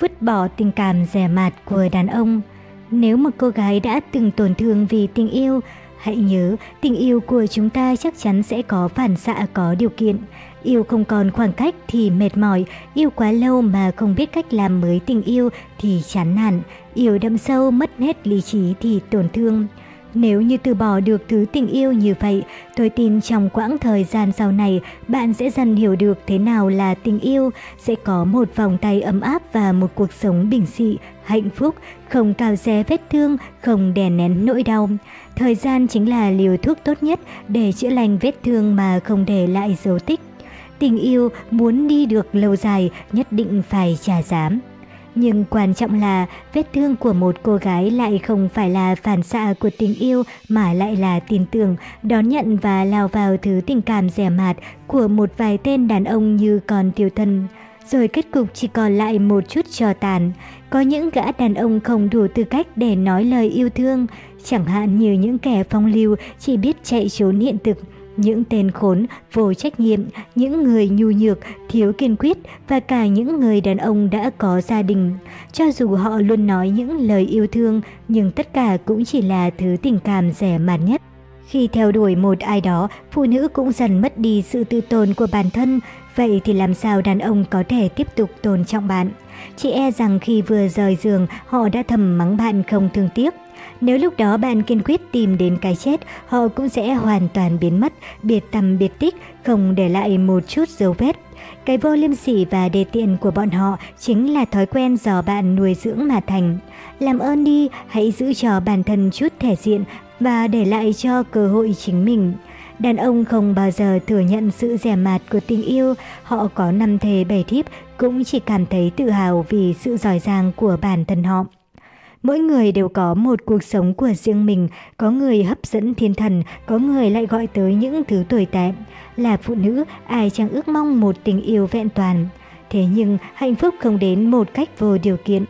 Vứt bỏ tình cảm rẻ mạt của đàn ông. Nếu một cô gái đã từng tổn thương vì tình yêu Hãy nhớ tình yêu của chúng ta chắc chắn sẽ có phản xạ có điều kiện. Yêu không còn khoảng cách thì mệt mỏi, yêu quá lâu mà không biết cách làm mới tình yêu thì chán nản, yêu đậm sâu mất hết lý trí thì tổn thương. Nếu như từ bỏ được thứ tình yêu như vậy, tôi tin trong quãng thời gian sau này bạn sẽ dần hiểu được thế nào là tình yêu, sẽ có một vòng tay ấm áp và một cuộc sống bình dị, hạnh phúc, không cao xé vết thương, không đè nén nỗi đau. Thời gian chính là liều thuốc tốt nhất để chữa lành vết thương mà không để lại dấu tích. Tình yêu muốn đi được lâu dài nhất định phải trả giá. Nhưng quan trọng là vết thương của một cô gái lại không phải là phản xạ của tình yêu mà lại là tin tưởng, đón nhận và lao vào thứ tình cảm rẻ mạt của một vài tên đàn ông như con tiêu thân. Rồi kết cục chỉ còn lại một chút trò tàn. Có những gã đàn ông không đủ tư cách để nói lời yêu thương, chẳng hạn như những kẻ phong lưu chỉ biết chạy trốn hiện thực, những tên khốn, vô trách nhiệm, những người nhu nhược, thiếu kiên quyết và cả những người đàn ông đã có gia đình. Cho dù họ luôn nói những lời yêu thương, nhưng tất cả cũng chỉ là thứ tình cảm rẻ mạt nhất. Khi theo đuổi một ai đó, phụ nữ cũng dần mất đi sự tự tôn của bản thân, vậy thì làm sao đàn ông có thể tiếp tục tôn trọng bạn? chị e rằng khi vừa rời giường, họ đã thầm mắng bạn không thương tiếc. Nếu lúc đó bạn kiên quyết tìm đến cái chết, họ cũng sẽ hoàn toàn biến mất, biệt tầm biệt tích, không để lại một chút dấu vết. Cái vô liêm sỉ và đề tiện của bọn họ chính là thói quen do bạn nuôi dưỡng mà thành. Làm ơn đi, hãy giữ cho bản thân chút thể diện và để lại cho cơ hội chính mình. Đàn ông không bao giờ thừa nhận sự rẻ mạt của tình yêu, họ có năm thề bảy thiếp cũng chỉ cảm thấy tự hào vì sự giỏi giang của bản thân họ. Mỗi người đều có một cuộc sống của riêng mình, có người hấp dẫn thiên thần, có người lại gọi tới những thứ tồi tệ. Là phụ nữ, ai chẳng ước mong một tình yêu vẹn toàn. Thế nhưng hạnh phúc không đến một cách vô điều kiện.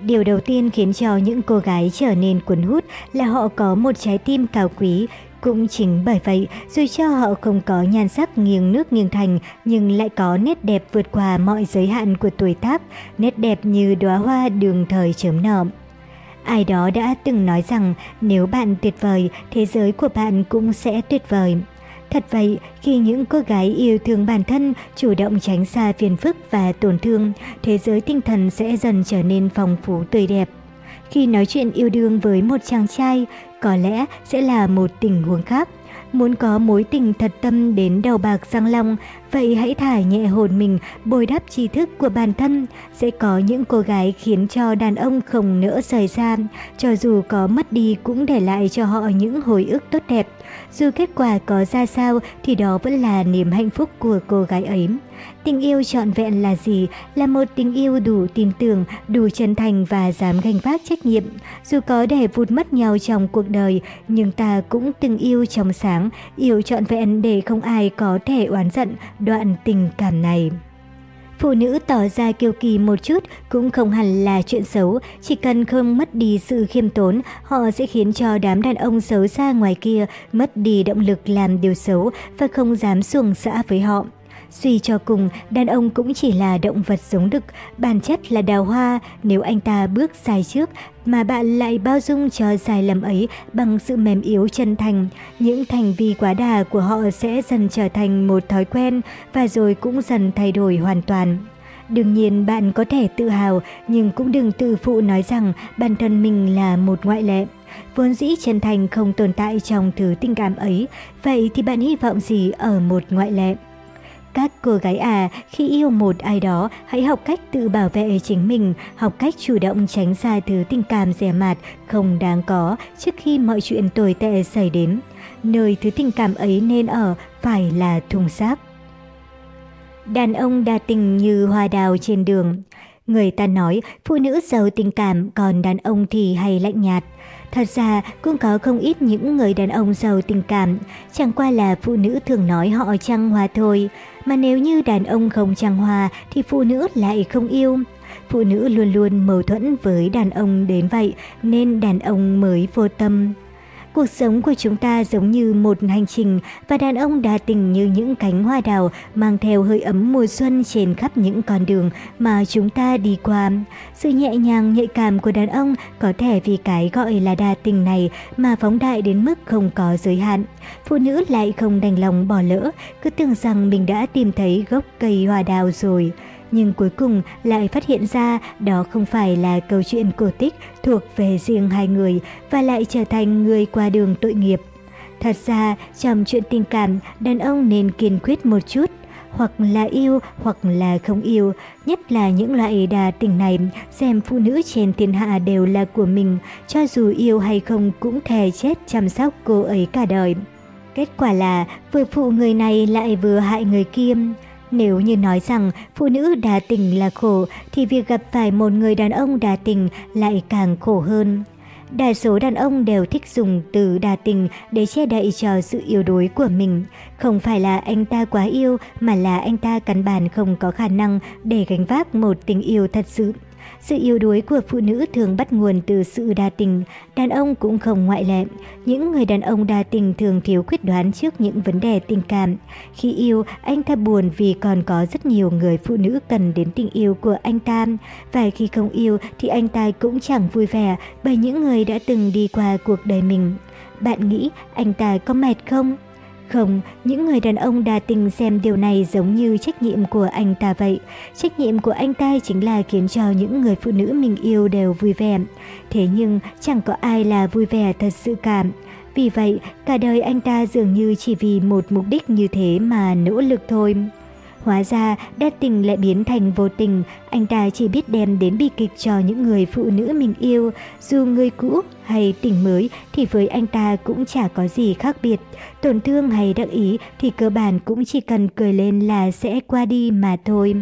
Điều đầu tiên khiến cho những cô gái trở nên cuốn hút là họ có một trái tim cao quý. Cũng chính bởi vậy, dù cho họ không có nhan sắc nghiêng nước nghiêng thành, nhưng lại có nét đẹp vượt qua mọi giới hạn của tuổi tác, nét đẹp như đóa hoa đường thời chớm nở. Ai đó đã từng nói rằng nếu bạn tuyệt vời, thế giới của bạn cũng sẽ tuyệt vời. Thật vậy, khi những cô gái yêu thương bản thân, chủ động tránh xa phiền phức và tổn thương, thế giới tinh thần sẽ dần trở nên phong phú tươi đẹp. Khi nói chuyện yêu đương với một chàng trai, có lẽ sẽ là một tình huống khác. Muốn có mối tình thật tâm đến đầu bạc răng long, vậy hãy thả nhẹ hồn mình, bồi đắp tri thức của bản thân. Sẽ có những cô gái khiến cho đàn ông không nỡ rời xa, cho dù có mất đi cũng để lại cho họ những hồi ức tốt đẹp. Dù kết quả có ra sao thì đó vẫn là niềm hạnh phúc của cô gái ấy. Tình yêu trọn vẹn là gì? Là một tình yêu đủ tin tưởng, đủ chân thành và dám gánh vác trách nhiệm. Dù có để vụt mất nhau trong cuộc đời, nhưng ta cũng từng yêu trong sáng, yêu trọn vẹn để không ai có thể oán giận đoạn tình cảm này. Phụ nữ tỏ ra kiêu kỳ một chút cũng không hẳn là chuyện xấu, chỉ cần không mất đi sự khiêm tốn, họ sẽ khiến cho đám đàn ông xấu xa ngoài kia mất đi động lực làm điều xấu và không dám xuồng xã với họ. Suy cho cùng, đàn ông cũng chỉ là động vật giống đực, bản chất là đào hoa, nếu anh ta bước sai trước mà bạn lại bao dung cho sai lầm ấy bằng sự mềm yếu chân thành, những thành vi quá đà của họ sẽ dần trở thành một thói quen và rồi cũng dần thay đổi hoàn toàn. Đương nhiên bạn có thể tự hào nhưng cũng đừng tự phụ nói rằng bản thân mình là một ngoại lệ. Vốn dĩ chân thành không tồn tại trong thứ tình cảm ấy, vậy thì bạn hy vọng gì ở một ngoại lệ? Các cô gái à, khi yêu một ai đó, hãy học cách tự bảo vệ chính mình, học cách chủ động tránh xa thứ tình cảm rẻ mạt, không đáng có trước khi mọi chuyện tồi tệ xảy đến. Nơi thứ tình cảm ấy nên ở phải là thùng xác. Đàn ông đa tình như hoa đào trên đường. Người ta nói phụ nữ giàu tình cảm còn đàn ông thì hay lạnh nhạt. Thật ra cũng có không ít những người đàn ông giàu tình cảm, chẳng qua là phụ nữ thường nói họ trăng hoa thôi. Mà nếu như đàn ông không trăng hoa thì phụ nữ lại không yêu. Phụ nữ luôn luôn mâu thuẫn với đàn ông đến vậy nên đàn ông mới vô tâm. Cuộc sống của chúng ta giống như một hành trình và đàn ông đa tình như những cánh hoa đào mang theo hơi ấm mùa xuân trên khắp những con đường mà chúng ta đi qua. Sự nhẹ nhàng nhạy cảm của đàn ông có thể vì cái gọi là đa tình này mà phóng đại đến mức không có giới hạn. Phụ nữ lại không đành lòng bỏ lỡ, cứ tưởng rằng mình đã tìm thấy gốc cây hoa đào rồi nhưng cuối cùng lại phát hiện ra đó không phải là câu chuyện cổ tích thuộc về riêng hai người và lại trở thành người qua đường tội nghiệp. Thật ra, trong chuyện tình cảm, đàn ông nên kiên quyết một chút, hoặc là yêu hoặc là không yêu, nhất là những loại đà tình này, xem phụ nữ trên thiên hạ đều là của mình, cho dù yêu hay không cũng thề chết chăm sóc cô ấy cả đời. Kết quả là vừa phụ người này lại vừa hại người kia. Nếu như nói rằng phụ nữ đa tình là khổ, thì việc gặp phải một người đàn ông đa tình lại càng khổ hơn. Đa số đàn ông đều thích dùng từ đa tình để che đậy cho sự yếu đuối của mình. Không phải là anh ta quá yêu, mà là anh ta căn bản không có khả năng để gánh vác một tình yêu thật sự. Sự yếu đuối của phụ nữ thường bắt nguồn từ sự đa tình, đàn ông cũng không ngoại lệ. Những người đàn ông đa tình thường thiếu quyết đoán trước những vấn đề tình cảm. Khi yêu, anh ta buồn vì còn có rất nhiều người phụ nữ cần đến tình yêu của anh ta. Và khi không yêu thì anh ta cũng chẳng vui vẻ bởi những người đã từng đi qua cuộc đời mình. Bạn nghĩ anh ta có mệt không? Không, những người đàn ông đa tình xem điều này giống như trách nhiệm của anh ta vậy. Trách nhiệm của anh ta chính là khiến cho những người phụ nữ mình yêu đều vui vẻ. Thế nhưng chẳng có ai là vui vẻ thật sự cả. Vì vậy, cả đời anh ta dường như chỉ vì một mục đích như thế mà nỗ lực thôi. Hóa ra, đa tình lại biến thành vô tình, anh ta chỉ biết đem đến bi kịch cho những người phụ nữ mình yêu, dù người cũ hay tình mới thì với anh ta cũng chả có gì khác biệt. Tổn thương hay đắc ý thì cơ bản cũng chỉ cần cười lên là sẽ qua đi mà thôi.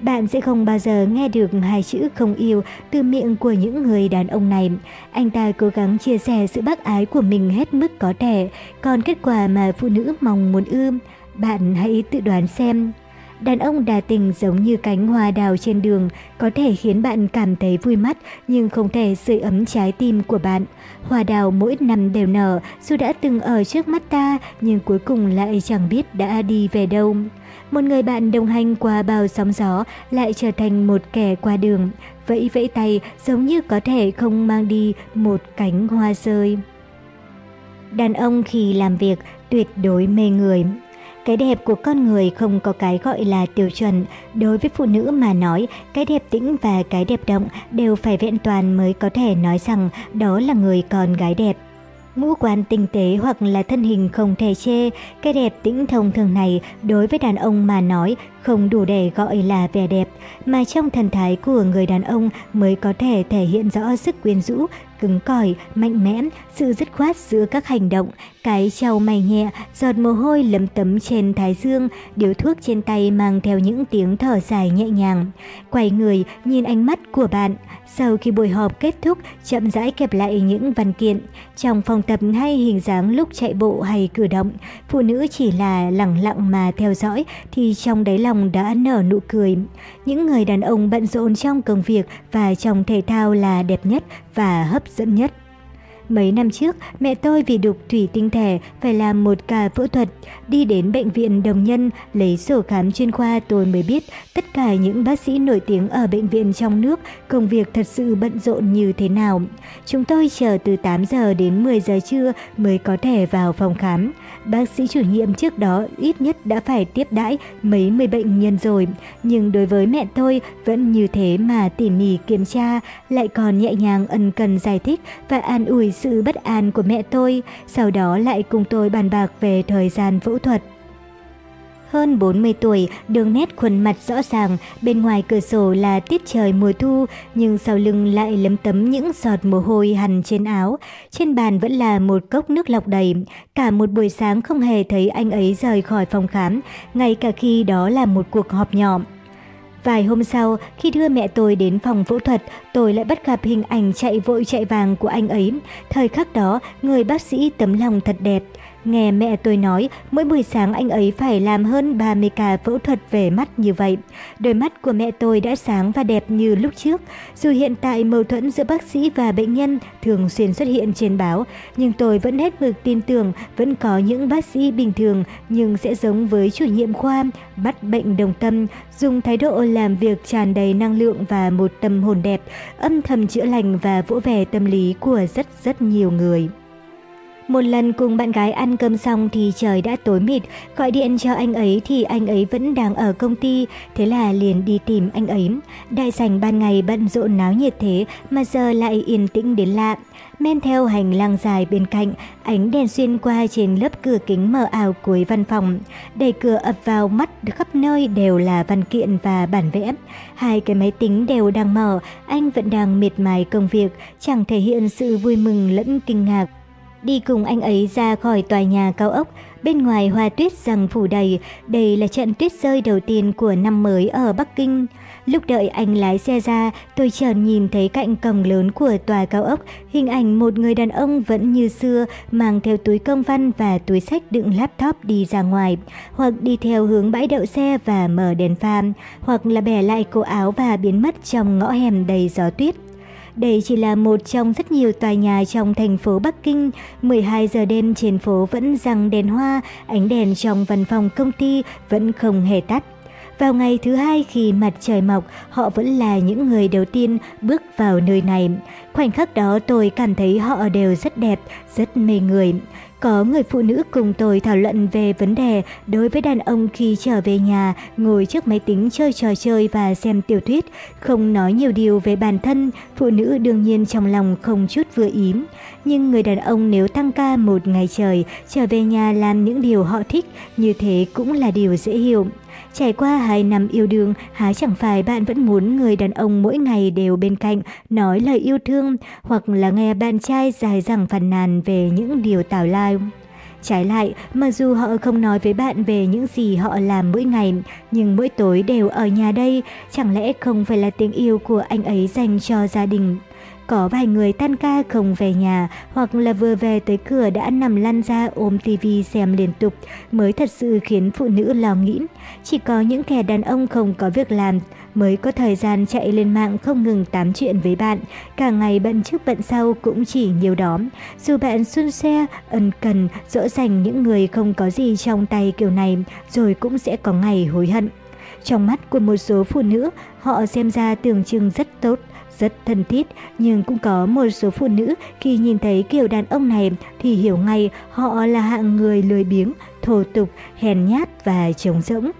Bạn sẽ không bao giờ nghe được hai chữ không yêu từ miệng của những người đàn ông này. Anh ta cố gắng chia sẻ sự bác ái của mình hết mức có thể, còn kết quả mà phụ nữ mong muốn ươm bạn hãy tự đoán xem. Đàn ông đa tình giống như cánh hoa đào trên đường, có thể khiến bạn cảm thấy vui mắt nhưng không thể sưởi ấm trái tim của bạn. Hoa đào mỗi năm đều nở, dù đã từng ở trước mắt ta nhưng cuối cùng lại chẳng biết đã đi về đâu. Một người bạn đồng hành qua bao sóng gió lại trở thành một kẻ qua đường, vẫy vẫy tay giống như có thể không mang đi một cánh hoa rơi. Đàn ông khi làm việc tuyệt đối mê người. Cái đẹp của con người không có cái gọi là tiêu chuẩn. Đối với phụ nữ mà nói, cái đẹp tĩnh và cái đẹp động đều phải vẹn toàn mới có thể nói rằng đó là người con gái đẹp. Ngũ quan tinh tế hoặc là thân hình không thể chê, cái đẹp tĩnh thông thường này đối với đàn ông mà nói không đủ để gọi là vẻ đẹp, mà trong thần thái của người đàn ông mới có thể thể hiện rõ sức quyến rũ, cứng cỏi, mạnh mẽ, sự dứt khoát giữa các hành động, cái trao mày nhẹ, giọt mồ hôi lấm tấm trên thái dương, điếu thuốc trên tay mang theo những tiếng thở dài nhẹ nhàng. Quay người, nhìn ánh mắt của bạn. Sau khi buổi họp kết thúc, chậm rãi kẹp lại những văn kiện. Trong phòng tập hay hình dáng lúc chạy bộ hay cử động, phụ nữ chỉ là lặng lặng mà theo dõi thì trong đáy lòng đã nở nụ cười. Những người đàn ông bận rộn trong công việc và trong thể thao là đẹp nhất và hấp dẫn nhất. Mấy năm trước, mẹ tôi vì đục thủy tinh thể phải làm một ca phẫu thuật. Đi đến bệnh viện Đồng Nhân lấy sổ khám chuyên khoa tôi mới biết tất cả những bác sĩ nổi tiếng ở bệnh viện trong nước công việc thật sự bận rộn như thế nào. Chúng tôi chờ từ 8 giờ đến 10 giờ trưa mới có thể vào phòng khám. Bác sĩ chủ nhiệm trước đó ít nhất đã phải tiếp đãi mấy mươi bệnh nhân rồi, nhưng đối với mẹ tôi vẫn như thế mà tỉ mỉ kiểm tra, lại còn nhẹ nhàng ân cần giải thích và an ủi sự bất an của mẹ tôi, sau đó lại cùng tôi bàn bạc về thời gian phẫu thuật. Hơn 40 tuổi, đường nét khuôn mặt rõ ràng, bên ngoài cửa sổ là tiết trời mùa thu, nhưng sau lưng lại lấm tấm những giọt mồ hôi hằn trên áo. Trên bàn vẫn là một cốc nước lọc đầy. Cả một buổi sáng không hề thấy anh ấy rời khỏi phòng khám, ngay cả khi đó là một cuộc họp nhỏ. Vài hôm sau, khi đưa mẹ tôi đến phòng phẫu thuật, tôi lại bắt gặp hình ảnh chạy vội chạy vàng của anh ấy. Thời khắc đó, người bác sĩ tấm lòng thật đẹp. Nghe mẹ tôi nói, mỗi buổi sáng anh ấy phải làm hơn 30 ca phẫu thuật về mắt như vậy. Đôi mắt của mẹ tôi đã sáng và đẹp như lúc trước. Dù hiện tại mâu thuẫn giữa bác sĩ và bệnh nhân thường xuyên xuất hiện trên báo, nhưng tôi vẫn hết mực tin tưởng vẫn có những bác sĩ bình thường nhưng sẽ giống với chủ nhiệm khoa, bắt bệnh đồng tâm, dùng thái độ làm việc tràn đầy năng lượng và một tâm hồn đẹp, âm thầm chữa lành và vỗ về tâm lý của rất rất nhiều người. Một lần cùng bạn gái ăn cơm xong thì trời đã tối mịt, gọi điện cho anh ấy thì anh ấy vẫn đang ở công ty, thế là liền đi tìm anh ấy. Đại sảnh ban ngày bận rộn náo nhiệt thế mà giờ lại yên tĩnh đến lạ. Men theo hành lang dài bên cạnh, ánh đèn xuyên qua trên lớp cửa kính mờ ảo cuối văn phòng. Đẩy cửa ập vào mắt khắp nơi đều là văn kiện và bản vẽ. Hai cái máy tính đều đang mở, anh vẫn đang miệt mài công việc, chẳng thể hiện sự vui mừng lẫn kinh ngạc đi cùng anh ấy ra khỏi tòa nhà cao ốc. Bên ngoài hoa tuyết rằng phủ đầy, đây là trận tuyết rơi đầu tiên của năm mới ở Bắc Kinh. Lúc đợi anh lái xe ra, tôi chợt nhìn thấy cạnh cổng lớn của tòa cao ốc, hình ảnh một người đàn ông vẫn như xưa, mang theo túi công văn và túi sách đựng laptop đi ra ngoài, hoặc đi theo hướng bãi đậu xe và mở đèn pha, hoặc là bẻ lại cổ áo và biến mất trong ngõ hẻm đầy gió tuyết. Đây chỉ là một trong rất nhiều tòa nhà trong thành phố Bắc Kinh. 12 giờ đêm trên phố vẫn răng đèn hoa, ánh đèn trong văn phòng công ty vẫn không hề tắt. Vào ngày thứ hai khi mặt trời mọc, họ vẫn là những người đầu tiên bước vào nơi này. Khoảnh khắc đó tôi cảm thấy họ đều rất đẹp, rất mê người. Có người phụ nữ cùng tôi thảo luận về vấn đề đối với đàn ông khi trở về nhà, ngồi trước máy tính chơi trò chơi và xem tiểu thuyết, không nói nhiều điều về bản thân, phụ nữ đương nhiên trong lòng không chút vừa ý. Nhưng người đàn ông nếu tăng ca một ngày trời, trở về nhà làm những điều họ thích, như thế cũng là điều dễ hiểu. Trải qua 2 năm yêu đương, há chẳng phải bạn vẫn muốn người đàn ông mỗi ngày đều bên cạnh nói lời yêu thương hoặc là nghe bạn trai dài dẳng phàn nàn về những điều tào lao. Trái lại, mặc dù họ không nói với bạn về những gì họ làm mỗi ngày, nhưng mỗi tối đều ở nhà đây, chẳng lẽ không phải là tiếng yêu của anh ấy dành cho gia đình? Có vài người tan ca không về nhà hoặc là vừa về tới cửa đã nằm lăn ra ôm tivi xem liên tục mới thật sự khiến phụ nữ lo nghĩ. Chỉ có những kẻ đàn ông không có việc làm mới có thời gian chạy lên mạng không ngừng tám chuyện với bạn. Cả ngày bận trước bận sau cũng chỉ nhiều đó. Dù bạn xuân xe, ân cần, dỗ dành những người không có gì trong tay kiểu này rồi cũng sẽ có ngày hối hận. Trong mắt của một số phụ nữ, họ xem ra tưởng chừng rất tốt, rất thân thiết, nhưng cũng có một số phụ nữ khi nhìn thấy kiểu đàn ông này thì hiểu ngay họ là hạng người lười biếng, thô tục, hèn nhát và trống rỗng.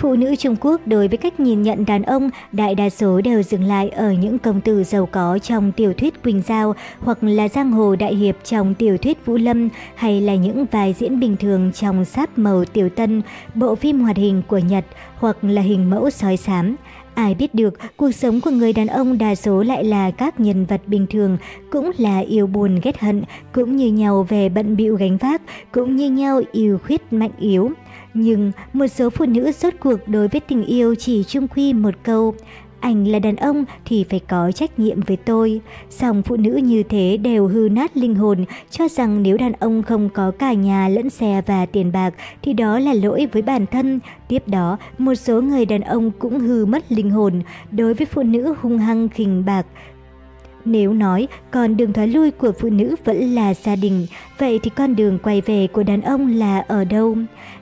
Phụ nữ Trung Quốc đối với cách nhìn nhận đàn ông đại đa số đều dừng lại ở những công tử giàu có trong tiểu thuyết Quỳnh Giao hoặc là giang hồ đại hiệp trong tiểu thuyết Vũ Lâm hay là những vai diễn bình thường trong sáp màu tiểu tân, bộ phim hoạt hình của Nhật hoặc là hình mẫu sói xám. Ai biết được, cuộc sống của người đàn ông đa số lại là các nhân vật bình thường, cũng là yêu buồn ghét hận, cũng như nhau về bận bịu gánh vác, cũng như nhau yêu khuyết mạnh yếu. Nhưng một số phụ nữ rốt cuộc đối với tình yêu chỉ chung quy một câu, anh là đàn ông thì phải có trách nhiệm với tôi. Song phụ nữ như thế đều hư nát linh hồn, cho rằng nếu đàn ông không có cả nhà lẫn xe và tiền bạc thì đó là lỗi với bản thân. Tiếp đó, một số người đàn ông cũng hư mất linh hồn đối với phụ nữ hung hăng khinh bạc, nếu nói con đường thoái lui của phụ nữ vẫn là gia đình, vậy thì con đường quay về của đàn ông là ở đâu?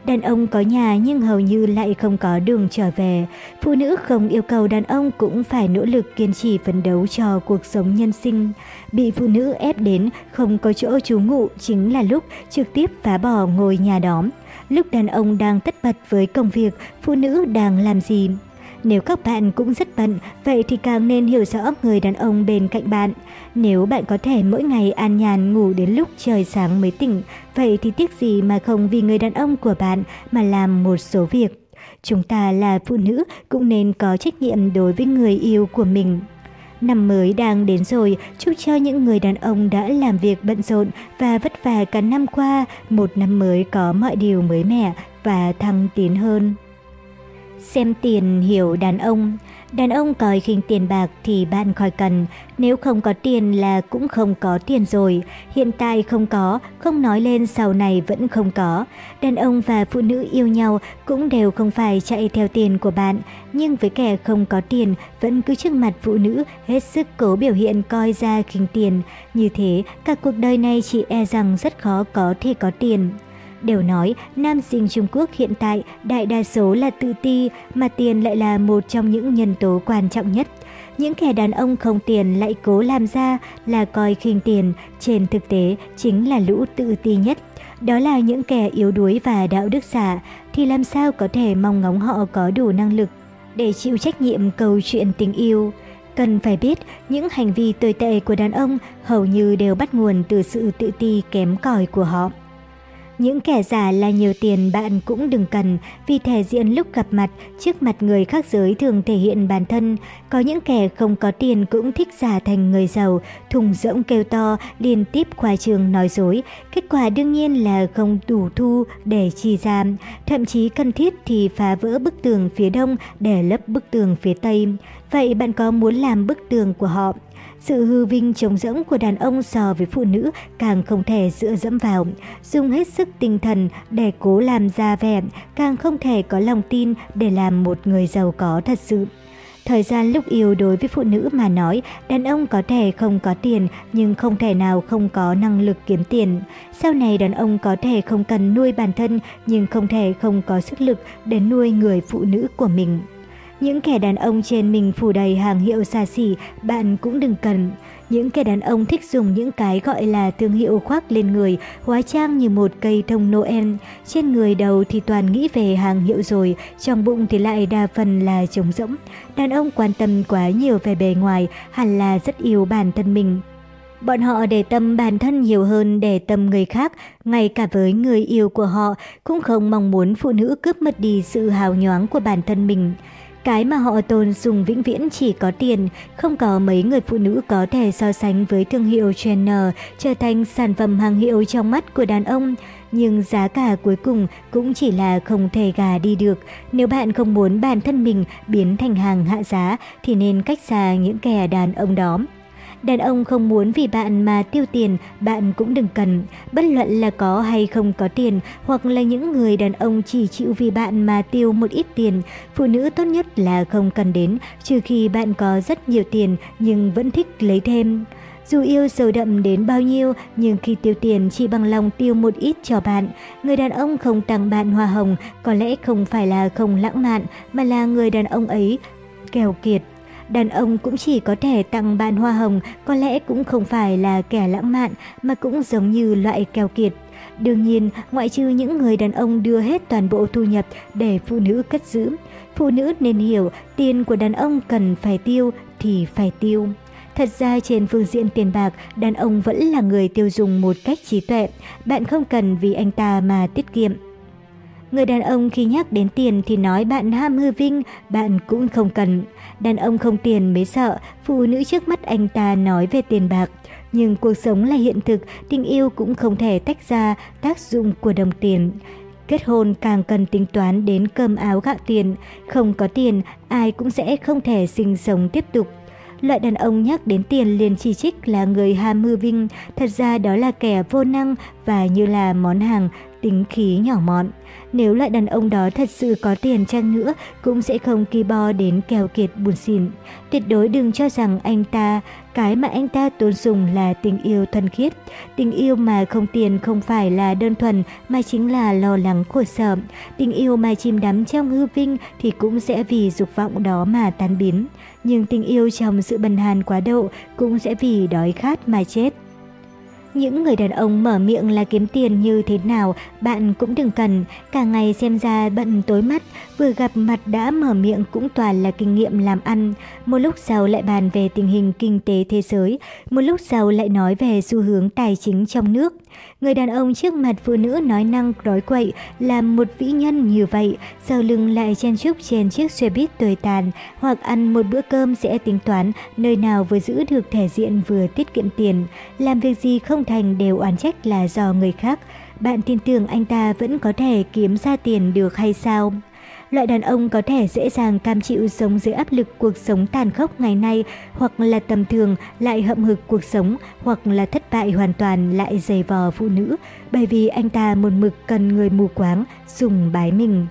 Đàn ông có nhà nhưng hầu như lại không có đường trở về. Phụ nữ không yêu cầu đàn ông cũng phải nỗ lực kiên trì phấn đấu cho cuộc sống nhân sinh. Bị phụ nữ ép đến không có chỗ trú ngụ chính là lúc trực tiếp phá bỏ ngôi nhà đó. Lúc đàn ông đang tất bật với công việc, phụ nữ đang làm gì? Nếu các bạn cũng rất bận, vậy thì càng nên hiểu rõ người đàn ông bên cạnh bạn. Nếu bạn có thể mỗi ngày an nhàn ngủ đến lúc trời sáng mới tỉnh, vậy thì tiếc gì mà không vì người đàn ông của bạn mà làm một số việc. Chúng ta là phụ nữ cũng nên có trách nhiệm đối với người yêu của mình. Năm mới đang đến rồi, chúc cho những người đàn ông đã làm việc bận rộn và vất vả cả năm qua, một năm mới có mọi điều mới mẻ và thăng tiến hơn. Xem tiền hiểu đàn ông. Đàn ông coi khinh tiền bạc thì bạn khỏi cần, nếu không có tiền là cũng không có tiền rồi. Hiện tại không có, không nói lên sau này vẫn không có. Đàn ông và phụ nữ yêu nhau cũng đều không phải chạy theo tiền của bạn, nhưng với kẻ không có tiền vẫn cứ trước mặt phụ nữ hết sức cố biểu hiện coi ra khinh tiền. Như thế, cả cuộc đời này chị e rằng rất khó có thể có tiền. Đều nói nam sinh Trung Quốc hiện tại đại đa số là tự ti mà tiền lại là một trong những nhân tố quan trọng nhất. Những kẻ đàn ông không tiền lại cố làm ra là coi khinh tiền, trên thực tế chính là lũ tự ti nhất. Đó là những kẻ yếu đuối và đạo đức giả, thì làm sao có thể mong ngóng họ có đủ năng lực để chịu trách nhiệm câu chuyện tình yêu. Cần phải biết, những hành vi tồi tệ của đàn ông hầu như đều bắt nguồn từ sự tự ti kém cỏi của họ. Những kẻ giả là nhiều tiền bạn cũng đừng cần vì thể diện lúc gặp mặt trước mặt người khác giới thường thể hiện bản thân. Có những kẻ không có tiền cũng thích giả thành người giàu, thùng rỗng kêu to, liên tiếp khoa trường nói dối. Kết quả đương nhiên là không đủ thu để chi ra. Thậm chí cần thiết thì phá vỡ bức tường phía đông để lấp bức tường phía tây. Vậy bạn có muốn làm bức tường của họ? Sự hư vinh trống rỗng của đàn ông so với phụ nữ càng không thể dựa dẫm vào. Dùng hết sức tinh thần để cố làm ra vẻ, càng không thể có lòng tin để làm một người giàu có thật sự. Thời gian lúc yêu đối với phụ nữ mà nói, đàn ông có thể không có tiền nhưng không thể nào không có năng lực kiếm tiền. Sau này đàn ông có thể không cần nuôi bản thân nhưng không thể không có sức lực để nuôi người phụ nữ của mình. Những kẻ đàn ông trên mình phủ đầy hàng hiệu xa xỉ, bạn cũng đừng cần. Những kẻ đàn ông thích dùng những cái gọi là thương hiệu khoác lên người, hóa trang như một cây thông Noel. Trên người đầu thì toàn nghĩ về hàng hiệu rồi, trong bụng thì lại đa phần là trống rỗng. Đàn ông quan tâm quá nhiều về bề ngoài, hẳn là rất yêu bản thân mình. Bọn họ để tâm bản thân nhiều hơn để tâm người khác, ngay cả với người yêu của họ cũng không mong muốn phụ nữ cướp mất đi sự hào nhoáng của bản thân mình. Cái mà họ tôn dùng vĩnh viễn chỉ có tiền, không có mấy người phụ nữ có thể so sánh với thương hiệu Chanel trở thành sản phẩm hàng hiệu trong mắt của đàn ông. Nhưng giá cả cuối cùng cũng chỉ là không thể gà đi được. Nếu bạn không muốn bản thân mình biến thành hàng hạ giá thì nên cách xa những kẻ đàn ông đó. Đàn ông không muốn vì bạn mà tiêu tiền, bạn cũng đừng cần. Bất luận là có hay không có tiền, hoặc là những người đàn ông chỉ chịu vì bạn mà tiêu một ít tiền, phụ nữ tốt nhất là không cần đến, trừ khi bạn có rất nhiều tiền nhưng vẫn thích lấy thêm. Dù yêu sâu đậm đến bao nhiêu, nhưng khi tiêu tiền chỉ bằng lòng tiêu một ít cho bạn. Người đàn ông không tặng bạn hoa hồng, có lẽ không phải là không lãng mạn, mà là người đàn ông ấy kèo kiệt đàn ông cũng chỉ có thể tặng bạn hoa hồng, có lẽ cũng không phải là kẻ lãng mạn mà cũng giống như loại keo kiệt. Đương nhiên, ngoại trừ những người đàn ông đưa hết toàn bộ thu nhập để phụ nữ cất giữ. Phụ nữ nên hiểu tiền của đàn ông cần phải tiêu thì phải tiêu. Thật ra trên phương diện tiền bạc, đàn ông vẫn là người tiêu dùng một cách trí tuệ. Bạn không cần vì anh ta mà tiết kiệm. Người đàn ông khi nhắc đến tiền thì nói bạn ham hư vinh, bạn cũng không cần. Đàn ông không tiền mới sợ, phụ nữ trước mắt anh ta nói về tiền bạc. Nhưng cuộc sống là hiện thực, tình yêu cũng không thể tách ra tác dụng của đồng tiền. Kết hôn càng cần tính toán đến cơm áo gạo tiền, không có tiền ai cũng sẽ không thể sinh sống tiếp tục. Loại đàn ông nhắc đến tiền liền chỉ trích là người ham hư vinh, thật ra đó là kẻ vô năng và như là món hàng tính khí nhỏ mọn. Nếu loại đàn ông đó thật sự có tiền chăng nữa cũng sẽ không kỳ bo đến kèo kiệt buồn xỉn. Tuyệt đối đừng cho rằng anh ta, cái mà anh ta tôn sùng là tình yêu thuần khiết. Tình yêu mà không tiền không phải là đơn thuần mà chính là lo lắng khổ sở. Tình yêu mà chìm đắm trong hư vinh thì cũng sẽ vì dục vọng đó mà tan biến. Nhưng tình yêu trong sự bần hàn quá độ cũng sẽ vì đói khát mà chết. Những người đàn ông mở miệng là kiếm tiền như thế nào, bạn cũng đừng cần. Cả ngày xem ra bận tối mắt, vừa gặp mặt đã mở miệng cũng toàn là kinh nghiệm làm ăn. Một lúc sau lại bàn về tình hình kinh tế thế giới, một lúc sau lại nói về xu hướng tài chính trong nước. Người đàn ông trước mặt phụ nữ nói năng đói quậy là một vĩ nhân như vậy, sau lưng lại chen chúc trên chiếc xe buýt tồi tàn, hoặc ăn một bữa cơm sẽ tính toán nơi nào vừa giữ được thể diện vừa tiết kiệm tiền. Làm việc gì không thành đều oán trách là do người khác. Bạn tin tưởng anh ta vẫn có thể kiếm ra tiền được hay sao? Loại đàn ông có thể dễ dàng cam chịu sống dưới áp lực cuộc sống tàn khốc ngày nay, hoặc là tầm thường lại hậm hực cuộc sống, hoặc là thất bại hoàn toàn lại dày vò phụ nữ, bởi vì anh ta một mực cần người mù quáng, dùng bái mình.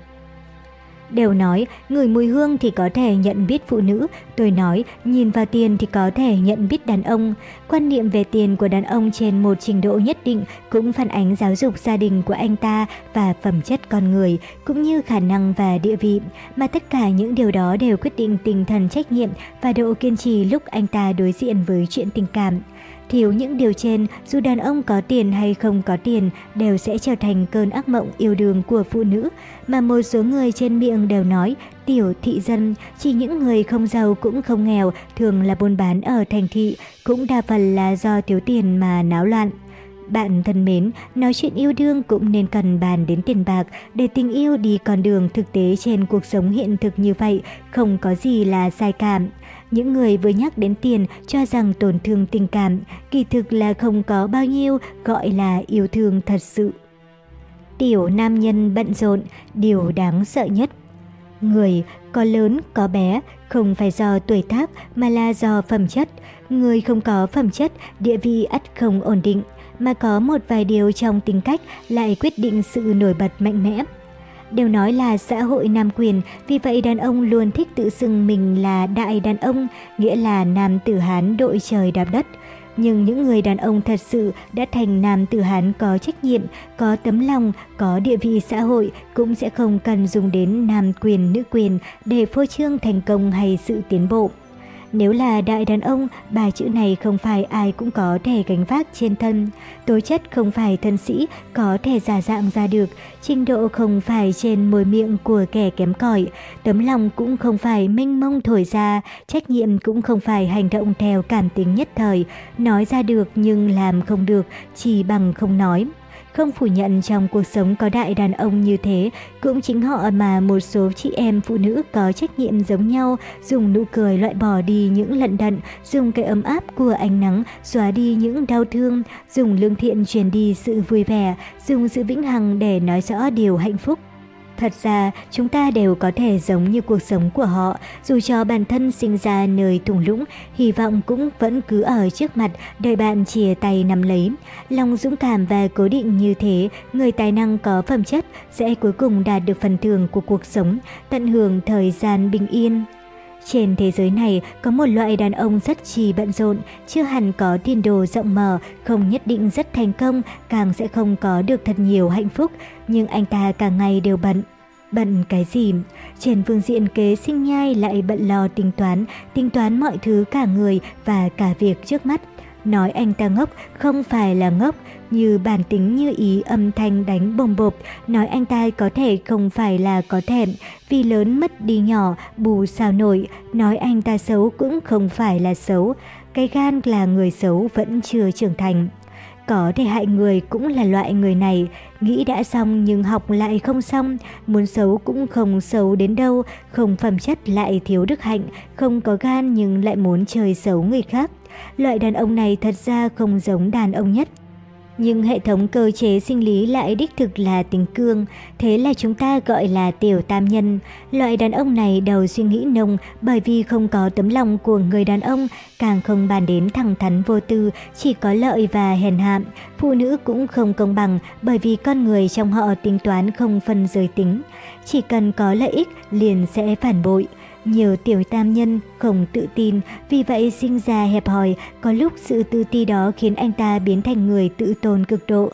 Đều nói, người mùi hương thì có thể nhận biết phụ nữ, tôi nói, nhìn vào tiền thì có thể nhận biết đàn ông. Quan niệm về tiền của đàn ông trên một trình độ nhất định cũng phản ánh giáo dục gia đình của anh ta và phẩm chất con người, cũng như khả năng và địa vị, mà tất cả những điều đó đều quyết định tinh thần trách nhiệm và độ kiên trì lúc anh ta đối diện với chuyện tình cảm. Thiếu những điều trên, dù đàn ông có tiền hay không có tiền, đều sẽ trở thành cơn ác mộng yêu đương của phụ nữ. Mà một số người trên miệng đều nói, tiểu thị dân, chỉ những người không giàu cũng không nghèo, thường là buôn bán ở thành thị, cũng đa phần là do thiếu tiền mà náo loạn. Bạn thân mến, nói chuyện yêu đương cũng nên cần bàn đến tiền bạc để tình yêu đi con đường thực tế trên cuộc sống hiện thực như vậy, không có gì là sai cảm. Những người vừa nhắc đến tiền cho rằng tổn thương tình cảm, kỳ thực là không có bao nhiêu gọi là yêu thương thật sự. Tiểu nam nhân bận rộn, điều đáng sợ nhất. Người có lớn có bé không phải do tuổi tác mà là do phẩm chất. Người không có phẩm chất, địa vị ắt không ổn định, mà có một vài điều trong tính cách lại quyết định sự nổi bật mạnh mẽ đều nói là xã hội nam quyền, vì vậy đàn ông luôn thích tự xưng mình là đại đàn ông, nghĩa là nam tử Hán đội trời đạp đất. Nhưng những người đàn ông thật sự đã thành nam tử Hán có trách nhiệm, có tấm lòng, có địa vị xã hội cũng sẽ không cần dùng đến nam quyền nữ quyền để phô trương thành công hay sự tiến bộ. Nếu là đại đàn ông, ba chữ này không phải ai cũng có thể gánh vác trên thân. Tố chất không phải thân sĩ, có thể giả dạng ra được. Trình độ không phải trên môi miệng của kẻ kém cỏi. Tấm lòng cũng không phải minh mông thổi ra. Trách nhiệm cũng không phải hành động theo cảm tính nhất thời. Nói ra được nhưng làm không được, chỉ bằng không nói. Không phủ nhận trong cuộc sống có đại đàn ông như thế, cũng chính họ mà một số chị em phụ nữ có trách nhiệm giống nhau, dùng nụ cười loại bỏ đi những lận đận, dùng cái ấm áp của ánh nắng xóa đi những đau thương, dùng lương thiện truyền đi sự vui vẻ, dùng sự vĩnh hằng để nói rõ điều hạnh phúc. Thật ra, chúng ta đều có thể giống như cuộc sống của họ, dù cho bản thân sinh ra nơi thùng lũng, hy vọng cũng vẫn cứ ở trước mặt, đợi bạn chìa tay nắm lấy. Lòng dũng cảm và cố định như thế, người tài năng có phẩm chất sẽ cuối cùng đạt được phần thưởng của cuộc sống, tận hưởng thời gian bình yên. Trên thế giới này có một loại đàn ông rất trì bận rộn, chưa hẳn có tiền đồ rộng mở, không nhất định rất thành công, càng sẽ không có được thật nhiều hạnh phúc, nhưng anh ta cả ngày đều bận. Bận cái gì? Trên phương diện kế sinh nhai lại bận lo tính toán, tính toán mọi thứ cả người và cả việc trước mắt. Nói anh ta ngốc không phải là ngốc, như bản tính như ý âm thanh đánh bồng bộp, nói anh ta có thể không phải là có thèm, vì lớn mất đi nhỏ, bù sao nổi, nói anh ta xấu cũng không phải là xấu, cái gan là người xấu vẫn chưa trưởng thành. Có thể hại người cũng là loại người này, nghĩ đã xong nhưng học lại không xong, muốn xấu cũng không xấu đến đâu, không phẩm chất lại thiếu đức hạnh, không có gan nhưng lại muốn chơi xấu người khác. Loại đàn ông này thật ra không giống đàn ông nhất. Nhưng hệ thống cơ chế sinh lý lại đích thực là tính cương, thế là chúng ta gọi là tiểu tam nhân. Loại đàn ông này đầu suy nghĩ nông bởi vì không có tấm lòng của người đàn ông, càng không bàn đến thẳng thắn vô tư, chỉ có lợi và hèn hạ. Phụ nữ cũng không công bằng bởi vì con người trong họ tính toán không phân giới tính. Chỉ cần có lợi ích liền sẽ phản bội. Nhiều tiểu tam nhân không tự tin, vì vậy sinh ra hẹp hòi, có lúc sự tự ti đó khiến anh ta biến thành người tự tôn cực độ.